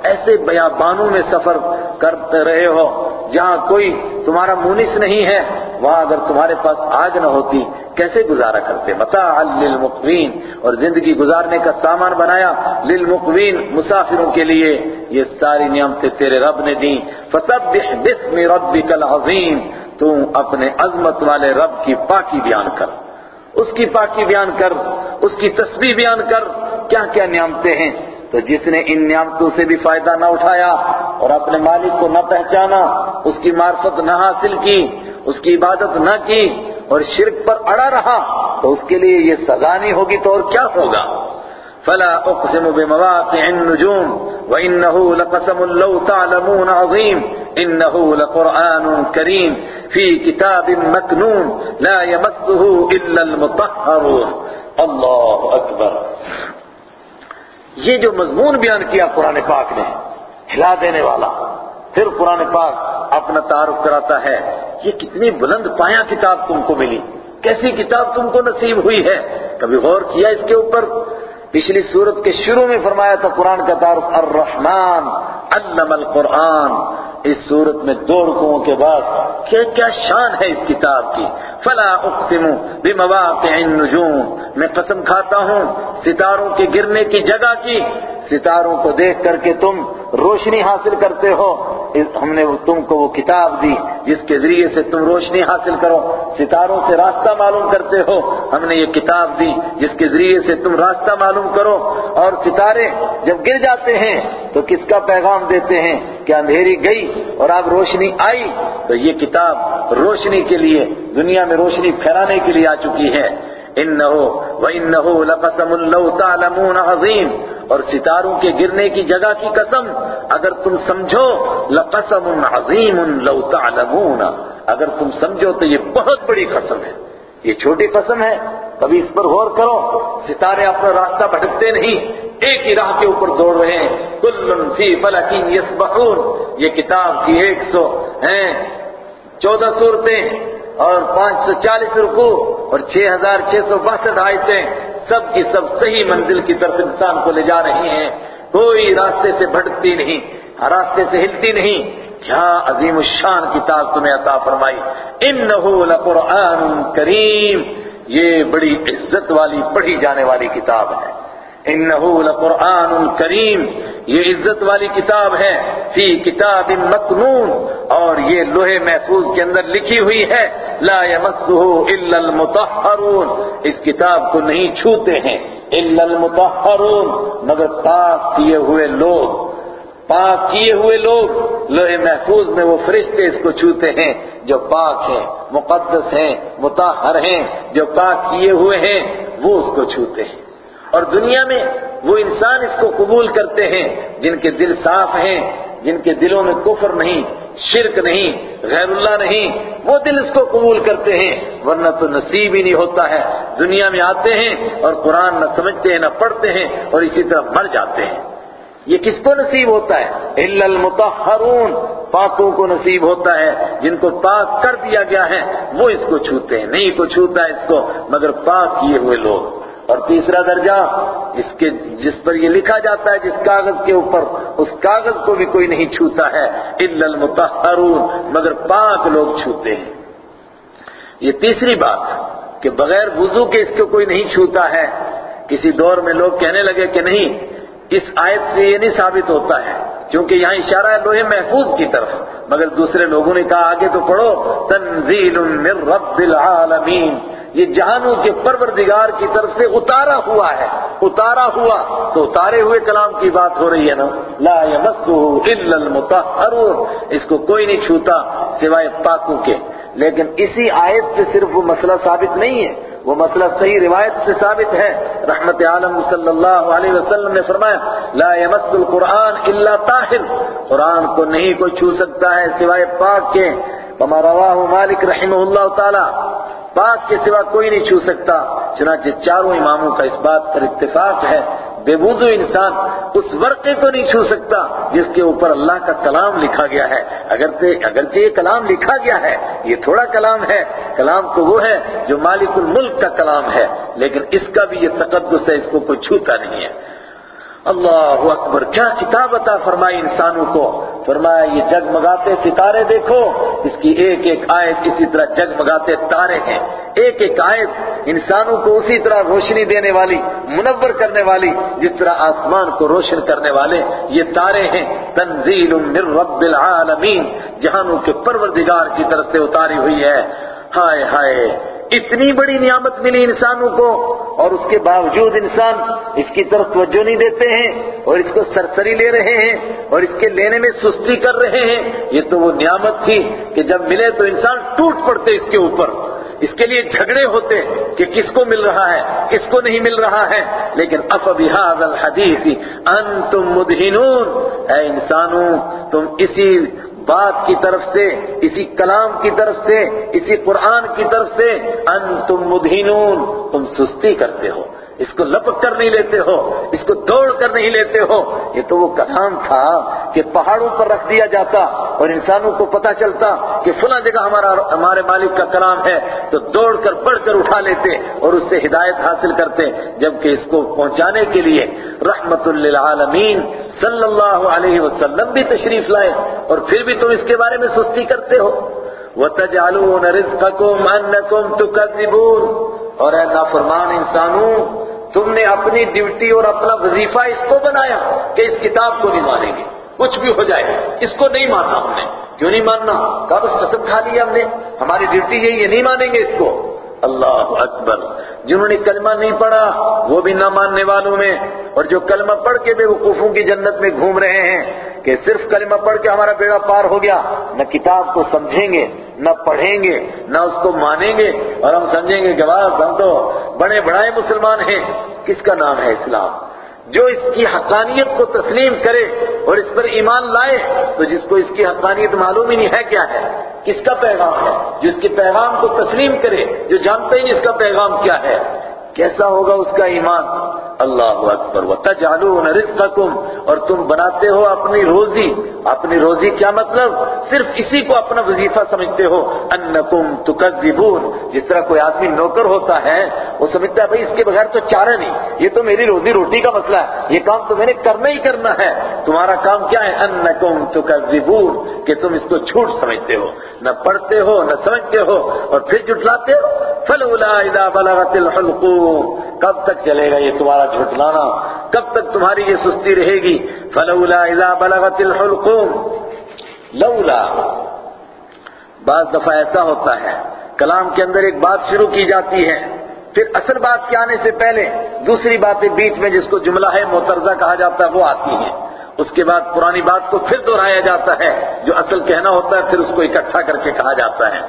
ایسے بیابانوں میں سفر کرتے رہے ہو۔ جہاں کوئی تمہارا مونس نہیں ہے، وہاں اگر تمہارے پاس آگ نہ ہوتی، کیسے گزارا کرتے؟ متاع للمقوین۔ اور زندگی گزارنے کا سامان بنایا۔ للمقوین، مسافروں کے لیے۔ یہ ساری نعمتیں تیرے رب نے دی فسبح باسم ربک العظیم تو اپنے عظمت والے رب کی پاکی بیان کر۔ اس کی پاکی بیان کر، اس کی تسبیح بیان کر، کیا کیا نعمتیں ہیں؟ تو جس نے ان نعمتوں سے بھی فائدہ نہ اٹھایا اور اپنے مالک کو نہ پہچانا، اس کی معرفت نہ حاصل کی، اس کی عبادت نہ کی اور شرک پر اڑا رہا، تو اس کے لیے یہ سزا نہیں ہوگی تو اور کیا ہوگا؟ فلا اقسم بمواقع النجوم وانه لقسم لو تعلمون عظيم انه لقران كريم في كتاب مكنون لا يمسه الا المطهرون اللہ اکبر یہ جو مضمون بیان کیا قرآن پاک نے، ہلا دینے والا، پھر قرآن پاک اپنا تعارف کراتا ہے، یہ کتنی بلند پایا کتاب تم کو ملی، کیسی کتاب تم کو نصیب ہوئی ہے؟ کبھی غور کیا اس کے اوپر؟ پچھلی صورت کے شروع میں فرمایا تھا قرآن کا تعارف، الرحمن، علم القرآن۔ اس صورت میں دو رکوعوں کے بعد کیا کیا شان ہے اس کتاب کی۔ فلا اقسم بمواقع النجوم۔ میں قسم کھاتا ہوں ستاروں کے گرنے کی جگہ کی۔ ستاروں کو دیکھ کر کے تم روشنی حاصل کرتے ہو۔ ہم نے تم کو وہ کتاب دی جس کے ذریعے سے تم روشنی حاصل کرو۔ ستاروں سے راستہ معلوم کرتے ہو۔ ہم نے یہ کتاب دی جس کے ذریعے سے تم راستہ معلوم کرو۔ اور ستارے جب گر جاتے ہیں تو کس کا پیغام دیتے ہیں کہ اندھیری گئی اور اب روشنی آئی؟ تو یہ کتاب روشنی کے لیے دنیا میں روشنی پھیلانے کے لیے آ چکی ہے۔ انہو وانہو لقسم لو تعلمون عظیم۔ اور ستاروں کے گرنے کی جگہ کی قسم، اگر تم سمجھو، لقسم عظیم لو تعلمون۔ اگر تم سمجھو تو یہ بہت بڑی قسم ہے۔ یہ چھوٹی قسم ہے۔ کبھی اس پر غور کرو، ستارے اپنا راستہ بھٹکتے نہیں۔ ایک ہی راہ کے اوپر دوڑ رہے ہیں۔ کل فی فلک یسبحون۔ یہ کتاب کی ایک سو ہیں، چودہ صورتیں۔ اور پانچ سو چالیس رکو اور چھ ہزار چھ سو باسٹھ آیتیں سب کی سب صحیح منزل کی طرف انسان کو لے جا رہی ہیں۔ کوئی راستے سے بھٹکتی نہیں راستے سے ہلتی نہیں۔ کیا عظیم الشان کتاب تمہیں عطا فرمائی۔ انہو لقرآن کریم۔ یہ بڑی عزت والی، پڑھی جانے والی کتاب ہے۔ انہو لقرآن کریم۔ یہ عزت والی کتاب ہے۔ فی کتاب مکنون۔ اور یہ لوہے محفوظ کے اندر لکھی ہوئی ہے۔ لا يمسه الا المطہرون اس کتاب کو نہیں چھوتے ہیں۔ الا المطہرون مگر پاک کیے ہوئے لوگ۔ پاک کیے ہوئے لوگ۔ لوہے محفوظ میں وہ فرشتے اس کو چھوتے ہیں جو پاک ہیں، مقدس ہیں متحر ہیں۔ جو پاک کیے ہوئے ہیں، وہ اس کو چھوتے ہیں۔ اور دنیا میں وہ انسان اس کو قبول کرتے ہیں جن کے دل صاف ہیں، جن کے دلوں میں کفر نہیں۔ شرک نہیں، غیر اللہ نہیں، وہ دل اس کو قبول کرتے ہیں، ورنہ تو نصیب ہی نہیں ہوتا ہے۔ دنیا میں آتے ہیں اور قرآن نہ سمجھتے ہیں، نہ پڑھتے ہیں اور اسی طرح مر جاتے ہیں۔ یہ کس کو نصیب ہوتا ہے؟ الا المطہرون پاکوں کو نصیب ہوتا ہے، جن کو پاک کر دیا گیا ہے، وہ اس کو چھوتے ہیں۔ نہیں، کو چھوتا ہے اس کو، مگر پاک کیے ہوئے لوگ۔ اور تیسرا درجہ اس کے جس پر یہ لکھا جاتا ہے جس کاغذ کے اوپر، اس کاغذ کو بھی کوئی نہیں چھوتا ہے، الا المطہرون، مگر پاک لوگ چھوتے ہیں۔ یہ تیسری بات، کہ بغیر وضو کے اس کو کوئی نہیں چھوتا ہے۔ کسی دور میں لوگ کہنے لگے کہ نہیں، اس آیت سے یہ نہیں ثابت ہوتا ہے، کیونکہ یہاں اشارہ ہے لوہے محفوظ کی طرف۔ مگر دوسرے لوگوں نے کہا، آگے تو پڑھو، تنزیل من رب العالمین۔ یہ جہانوں کے پروردگار کی طرف سے اتارا ہوا ہے، اتارا ہوا، تو اتارے ہوئے کلام کی بات ہو رہی ہے نا۔ لا يمسه الا المطهرون اس کو کوئی نہیں چھوتا سوائے پاکوں کے۔ لیکن اسی آیت سے صرف وہ مسئلہ ثابت نہیں ہے۔ وہ مسئلہ صحیح روایت سے ثابت ہے۔ رحمت عالم صلی اللہ علیہ وسلم نے فرمایا، لا يمس القرآن الا طاہر۔ قرآن کو نہیں کوئی چھو سکتا ہے سوائے پاک کے۔ کما رواہ مالک رحمہ اللہ تعالی، پاک کے سوا کوئی نہیں چھو سکتا، چنانچہ چاروں اماموں کا اس بات پر اتفاق ہے، بے وضو انسان اس ورقے کو نہیں چھو سکتا جس کے اوپر اللہ کا کلام لکھا گیا ہے۔ اگرچہ اگرچہ یہ کلام لکھا گیا ہے، یہ تھوڑا کلام ہے، کلام تو وہ ہے جو مالک الملک کا کلام ہے، لیکن اس کا بھی یہ تقدس ہے، اس کو کوئی چھوتا نہیں ہے۔ اللہ اکبر کیا کتاب عطا فرمائی انسانوں کو فرمایا یہ جگمگاتے ستارے دیکھو اس کی ایک ایک آیت اسی طرح جگمگاتے تارے ہیں ایک ایک آیت انسانوں کو اسی طرح روشنی دینے والی منور کرنے والی جس طرح آسمان کو روشن کرنے والے یہ تارے ہیں تنزیل من رب العالمین جہانوں کے پروردگار کی طرف سے اتاری ہوئی ہے ہائے ہائے اتنی بڑی نعمت ملی انسانوں کو اور اس کے باوجود انسان اس کی طرف توجہ نہیں دیتے ہیں اور اس کو سرسری لے رہے ہیں اور اس کے لینے میں سستی کر رہے ہیں، یہ تو وہ نعمت تھی کہ جب ملے تو انسان ٹوٹ پڑتے اس کے اوپر۔ اس کے لیے جھگڑے ہوتے کہ کس کو مل رہا ہے، کس کو نہیں مل رہا ہے۔ لیکن اف بحاد الحدیث، انتم مدہنون۔ اے انسانوں، تم اسی بات کی طرف سے، اسی کلام کی طرف سے، اسی قرآن کی طرف سے، انتم مدھینون تم سستی کرتے ہو۔ اس کو لپک کر نہیں لیتے ہو، اس کو دوڑ کر نہیں لیتے ہو۔ یہ تو وہ کلام تھا کہ پہاڑوں پر رکھ دیا جاتا اور انسانوں کو پتا چلتا کہ فلاں جگہ ہمارا ہمارے مالک کا کلام ہے، تو دوڑ کر پڑھ کر اٹھا لیتے اور اس سے ہدایت حاصل کرتے۔ جبکہ اس کو پہنچانے کے لیے رحمت للعالمین صلی اللہ علیہ وسلم بھی تشریف لائے اور پھر بھی تم اس کے بارے میں سستی کرتے ہو۔ وَتَجْعَلُونَ رِزْقَكُمْ أَنَّكُمْ تُكَذِّبُونَ۔ اور اے نافرمان انسانوں تم نے اپنی ڈیوٹی اور اپنا وظیفہ اس کو بنایا کہ اس کتاب کو نہیں مانیں گے۔ کچھ بھی ہو جائے، اس کو نہیں ماننا ہم نے۔ کیوں نہیں ماننا؟ کہا بس قسم کھا لیا ہم نے۔ ہماری ڈیوٹی یہی ہے، نہیں مانیں گے اس کو۔ اللہ اکبر۔ جنہوں نے کلمہ نہیں پڑھا، وہ بھی نہ ماننے والوں میں۔ اور جو کلمہ پڑھ کے بے وقوفوں کی جنت میں گھوم رہے ہیں، کہ صرف کلمہ پڑھ کے ہمارا بیڑا پار ہو گیا، نہ کتاب کو سمجھیں گے۔ نہ پڑھیں گے، نہ اس کو مانیں گے اور ہم سمجھیں گے کہ بس ہم تو بڑے بڑائے مسلمان ہیں۔ کس کا نام ہے اسلام؟ جو اس کی حقانیت کو تسلیم کرے اور اس پر ایمان لائے، تو جس کو اس کی حقانیت معلوم ہی نہیں ہے کیا ہے؟ کس کا پیغام ہے؟ جو اس کے پیغام کو تسلیم کرے، جو جانتے ہی نہیں اس کا پیغام کیا ہے۔ کیسا ہوگا اس کا ایمان؟ اللہ اکبر. وتجعلون رزقکم اور تم بناتے ہو اپنی روزی. اپنی روزی کیا مطلب؟ صرف اسی کو اپنا وظیفہ سمجھتے ہو. انکم تکذبون جس طرح کوئی آدمی نوکر ہوتا ہے، وہ سمجھتا ہے، بھائی، اس کے بغیر تو چارہ نہیں. یہ تو میری روزی روٹی کا مسئلہ ہے. یہ کام تو میں نے کرنا ہی کرنا ہے. تمہارا کام کیا ہے؟ انکم تکذبون کہ تم اس کو جھوٹ سمجھتے ہو. نہ پڑھتے ہو، نہ سمجھتے ہو. اور پھر جھٹلاتے ہو. فلولا اذا بلغت الحلقوم. کب تک چلے گا یہ تمہارا جھٹلانا کب تک تمہاری یہ سستی رہے گی؟ فلولا اذا بلغت الحلقوم، لولا۔ بعض دفعہ ایسا ہوتا ہے، کلام کے اندر ایک بات شروع کی جاتی ہے، پھر اصل بات کے آنے سے پہلے دوسری باتیں بیچ میں جس کو جملہ ہے مترزہ کہا جاتا ہے، وہ آتی ہیں۔ اس کے بعد پرانی بات کو پھر دہرایا جاتا ہے، جو اصل کہنا ہوتا ہے، پھر اس کو اکٹھا کر کے کہا جاتا ہے۔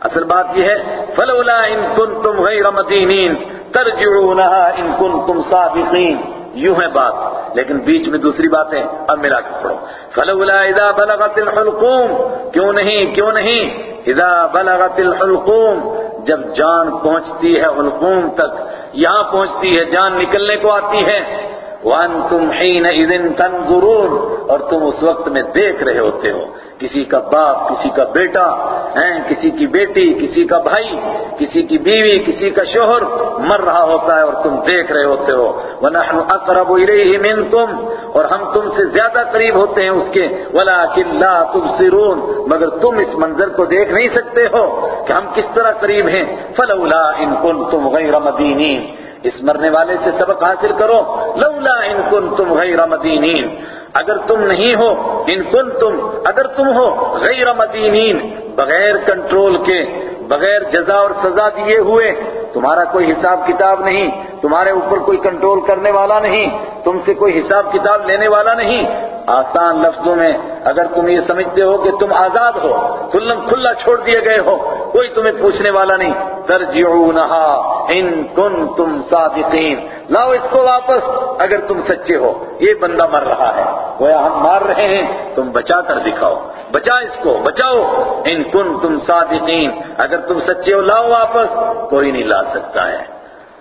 اصل بات یہ ہے، فلولا ان کنتم غیر مدینین ترجعونها ان کنتم صادقین۔ یوں ہے بات، لیکن بیچ میں دوسری بات ہے اب ملا کے پڑھو۔ فلولا اذا بلغت الحلقوم، کیوں نہیں کیوں نہیں؟ اذا بلغت الحلقوم، جب جان پہنچتی ہے حلقوم تک، یہاں پہنچتی ہے، جان نکلنے کو آتی ہے۔ وَأَنْتُمْ حِينَئِذٍ تَنْظُرُونَ اور تم اس وقت میں دیکھ رہے ہوتے ہو۔ کسی کا باپ، کسی کا بیٹا، ہیں، کسی کی بیٹی، کسی کا بھائی، کسی کی بیوی، کسی کا شوہر مر رہا ہوتا ہے اور تم دیکھ رہے ہوتے ہو۔ وَنَحْنُ أَقْرَبُ إِلَيْهِ مِنْكُمْ۔ اور ہم تم سے زیادہ قریب ہوتے ہیں اس کے۔ وَلَكِنْ لَا تُبْصِرُونَ۔ مگر تم اس منظر کو دیکھ نہیں سکتے ہو کہ ہم کس طرح قریب ہیں۔ فَلَوْلَا إِن كُنْتُمْ غَيْرَ مَدِينِينَ۔ اس مرنے والے سے سبق حاصل کرو، لولا ان کنتم غیر مدینین۔ اگر تم نہیں ہو، ان کنتم، اگر تم ہو، غیر مدینین۔ بغیر کنٹرول کے، بغیر جزا اور سزا دیے ہوئے۔ تمہارا کوئی حساب کتاب نہیں، تمہارے اوپر کوئی کنٹرول کرنے والا نہیں، تم سے کوئی حساب کتاب لینے والا نہیں۔ آسان لفظوں میں اگر تم یہ سمجھتے ہو کہ تم آزاد ہو، کھلم کھلا چھوڑ دیے گئے ہو، کوئی تمہیں پوچھنے والا نہیں۔ ترجعونہا ان کنتم صادقین۔ لاؤ اس کو واپس اگر تم سچے ہو، یہ بندہ مر رہا ہے۔ گویا ہم مار رہے ہیں، تم بچا کر دکھاؤ۔ بچا اس کو، بچاؤ۔ ان کنتم صادقین۔ اگر تم سچے ہو، لاؤ واپس۔ کوئی نہیں لا سکتا ہے۔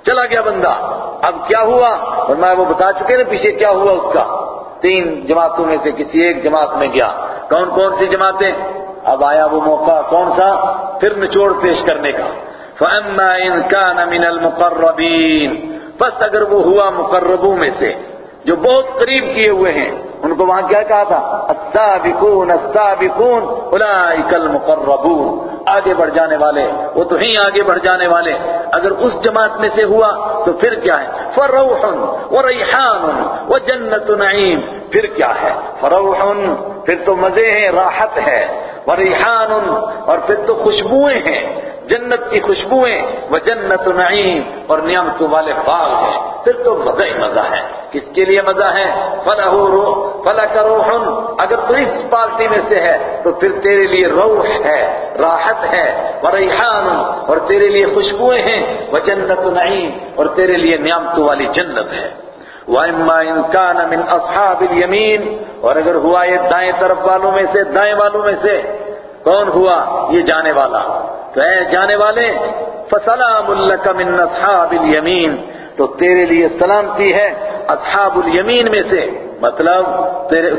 چلا گیا بندہ۔ اب کیا ہوا؟ اور میں وہ بتا چکے نا، پیچھے کیا ہوا اس کا؟ تین جماعتوں میں سے کسی ایک جماعت میں گیا۔ کون کون سی جماعتیں؟ اب آیا وہ موقع کون سا؟ پھر نچوڑ پیش کرنے کا۔ فَأَمَّا إِن كَانَ مِنَ الْمُقَرَّبِينَ۔ بس اگر وہ ہوا مقربوں میں سے۔ جو بہت قریب کیے ہوئے ہیں، ان کو وہاں کیا کہا تھا؟ السابقون السابقون اولئک المقربون۔ آگے بڑھ جانے والے، وہ تو ہی آگے بڑھ جانے والے۔ اگر اس جماعت میں سے ہوا تو پھر کیا ہے؟ فروح وریحان وجنت نعیم۔ پھر کیا ہے؟ فروح، پھر تو مزے ہیں، راحت ہے۔ وریحان اور پھر تو خوشبوئیں ہیں۔ جنت کی خوشبوئیں وہ جنت نعیم۔ اور نعمتوں والے باغ ہیں۔ پھر تو مزہ ہی مزہ ہے۔ کس کے لیے مزہ ہے؟ فلاح رو فلا کا روحن اگر تو اس پارٹی میں سے ہے، تو پھر تیرے لیے روح ہے، راحت ہے، وریحان۔ اور تیرے لیے خوشبوئیں ہیں وہ جنت نعیم۔ اور تیرے لیے نعمتوں والی جنت ہے۔ وَإِمَّا إِن كَانَ مِنْ أَصْحَابِ اور اگر ہوا یہ دائیں طرف والوں میں سے، دائیں والوں میں سے، کون ہوا؟ یہ جانے والا۔ تو اے جانے والے، فسلام لک من اصحاب الیمین تو تیرے لیے سلامتی ہے اصحاب الیمین میں سے۔ مطلب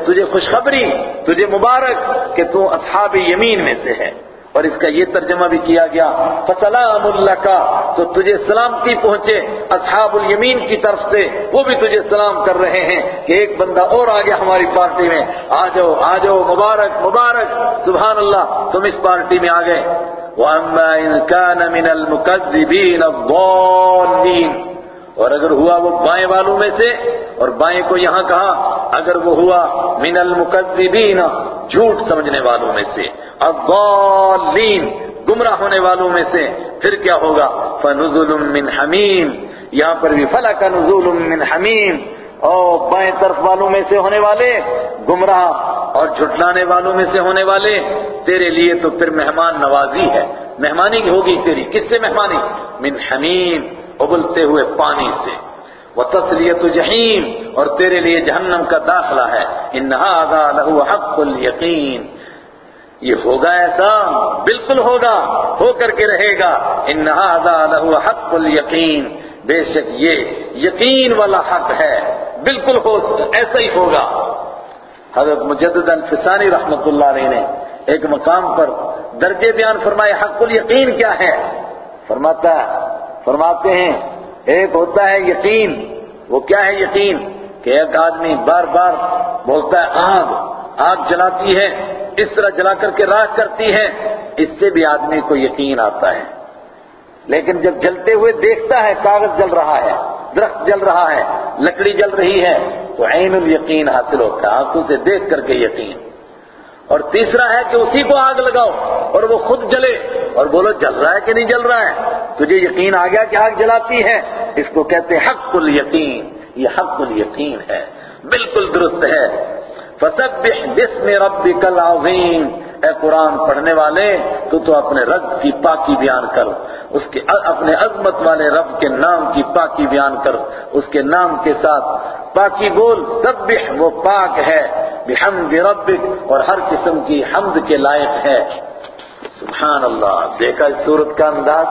تجھے خوشخبری، تجھے مبارک کہ تو اصحاب یمین میں سے ہے۔ اور اس کا یہ ترجمہ بھی کیا گیا، فسلام اللہ کا تو تجھے سلامتی پہنچے اصحاب الیمین کی طرف سے۔ وہ بھی تجھے سلام کر رہے ہیں کہ ایک بندہ اور آ گیا ہماری پارٹی میں۔ آ جاؤ آ جاؤ، مبارک مبارک۔ سبحان اللہ، تم اس پارٹی میں آ گئے۔ وَأَمَّا إِن كَانَ مِنَ الْمُكَذِّبِينَ الضَّالِّينَ۔ اور اگر ہوا وہ بائیں والوں میں سے، اور بائیں کو یہاں کہا، اگر وہ ہوا من المکذبین، جھوٹ سمجھنے والوں میں سے، الضالین، گمراہ ہونے والوں میں سے، پھر کیا ہوگا؟ فنزل من حمیم، یہاں پر بھی فلا کا نزول من حمیم، اور بائیں طرف والوں میں سے ہونے والے، گمراہ اور جھٹلانے والوں میں سے ہونے والے، تیرے لیے تو پھر مہمان نوازی ہے۔ مہمانی ہوگی تیری، کس سے مہمانی؟ من حمیم۔ ابلتے ہوئے پانی سے۔ وہ تسلیت جہیم اور تیرے لیے جہنم کا داخلہ ہے۔ انہذا لہو حق الیقین یہ ہوگا ایسا؟ بالکل ہوگا، ہو کر کے رہے گا۔ انہذا لہو حق الیقین بے شک یہ یقین والا حق ہے۔ بالکل ہو، ایسا ہی ہوگا۔ حضرت مجدد الفسانی رحمت اللہ علیہ نے ایک مقام پر درجے بیان فرمائے، حق الیقین کیا ہے؟ فرماتا ہے فرماتے ہیں، ایک ہوتا ہے یقین، وہ کیا ہے یقین؟ کہ ایک آدمی بار بار بولتا ہے، آگ آگ جلاتی ہے، اس طرح جلا کر کے راہ کرتی ہے، اس سے بھی آدمی کو یقین آتا ہے۔ لیکن جب جلتے ہوئے دیکھتا ہے، کاغذ جل رہا ہے، درخت جل رہا ہے، لکڑی جل رہی ہے، تو عین الیقین حاصل ہوتا ہے، آنکھوں سے دیکھ کر کے یقین۔ اور تیسرا ہے کہ اسی کو آگ لگاؤ اور وہ خود جلے اور بولو جل رہا ہے کہ نہیں جل رہا ہے؟ تجھے یقین آ گیا کہ آگ جلاتی ہے؟ اس کو کہتے ہیں حق الیقین، یہ حق الیقین ہے، بالکل درست ہے۔ فسبح بسم ربک العظیم اے قرآن پڑھنے والے، تو تو اپنے رب کی پاکی بیان کر، اس کے اپنے عظمت والے رب کے نام کی پاکی بیان کر، اس کے نام کے ساتھ پاکی بول، سبح، وہ پاک ہے، بحمد ربک، اور ہر قسم کی حمد کے لائق ہے۔ سبحان اللہ دیکھا اس صورت کا انداز،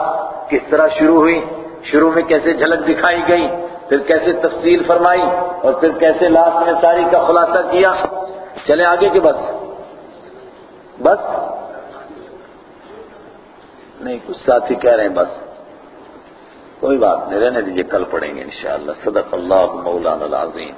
کس طرح شروع ہوئی، شروع میں کیسے جھلک دکھائی گئی، پھر کیسے تفصیل فرمائی، اور پھر کیسے لاسٹ میں ساری کا خلاصہ کیا۔ چلے آگے کے بس۔ بس نہیں، کچھ ساتھی کہہ رہے ہیں، بس۔ کوئی بات نہیں، رہنے دیجیے کل پڑھیں گے انشاءاللہ۔ صدق اللہ مولانا العظیم۔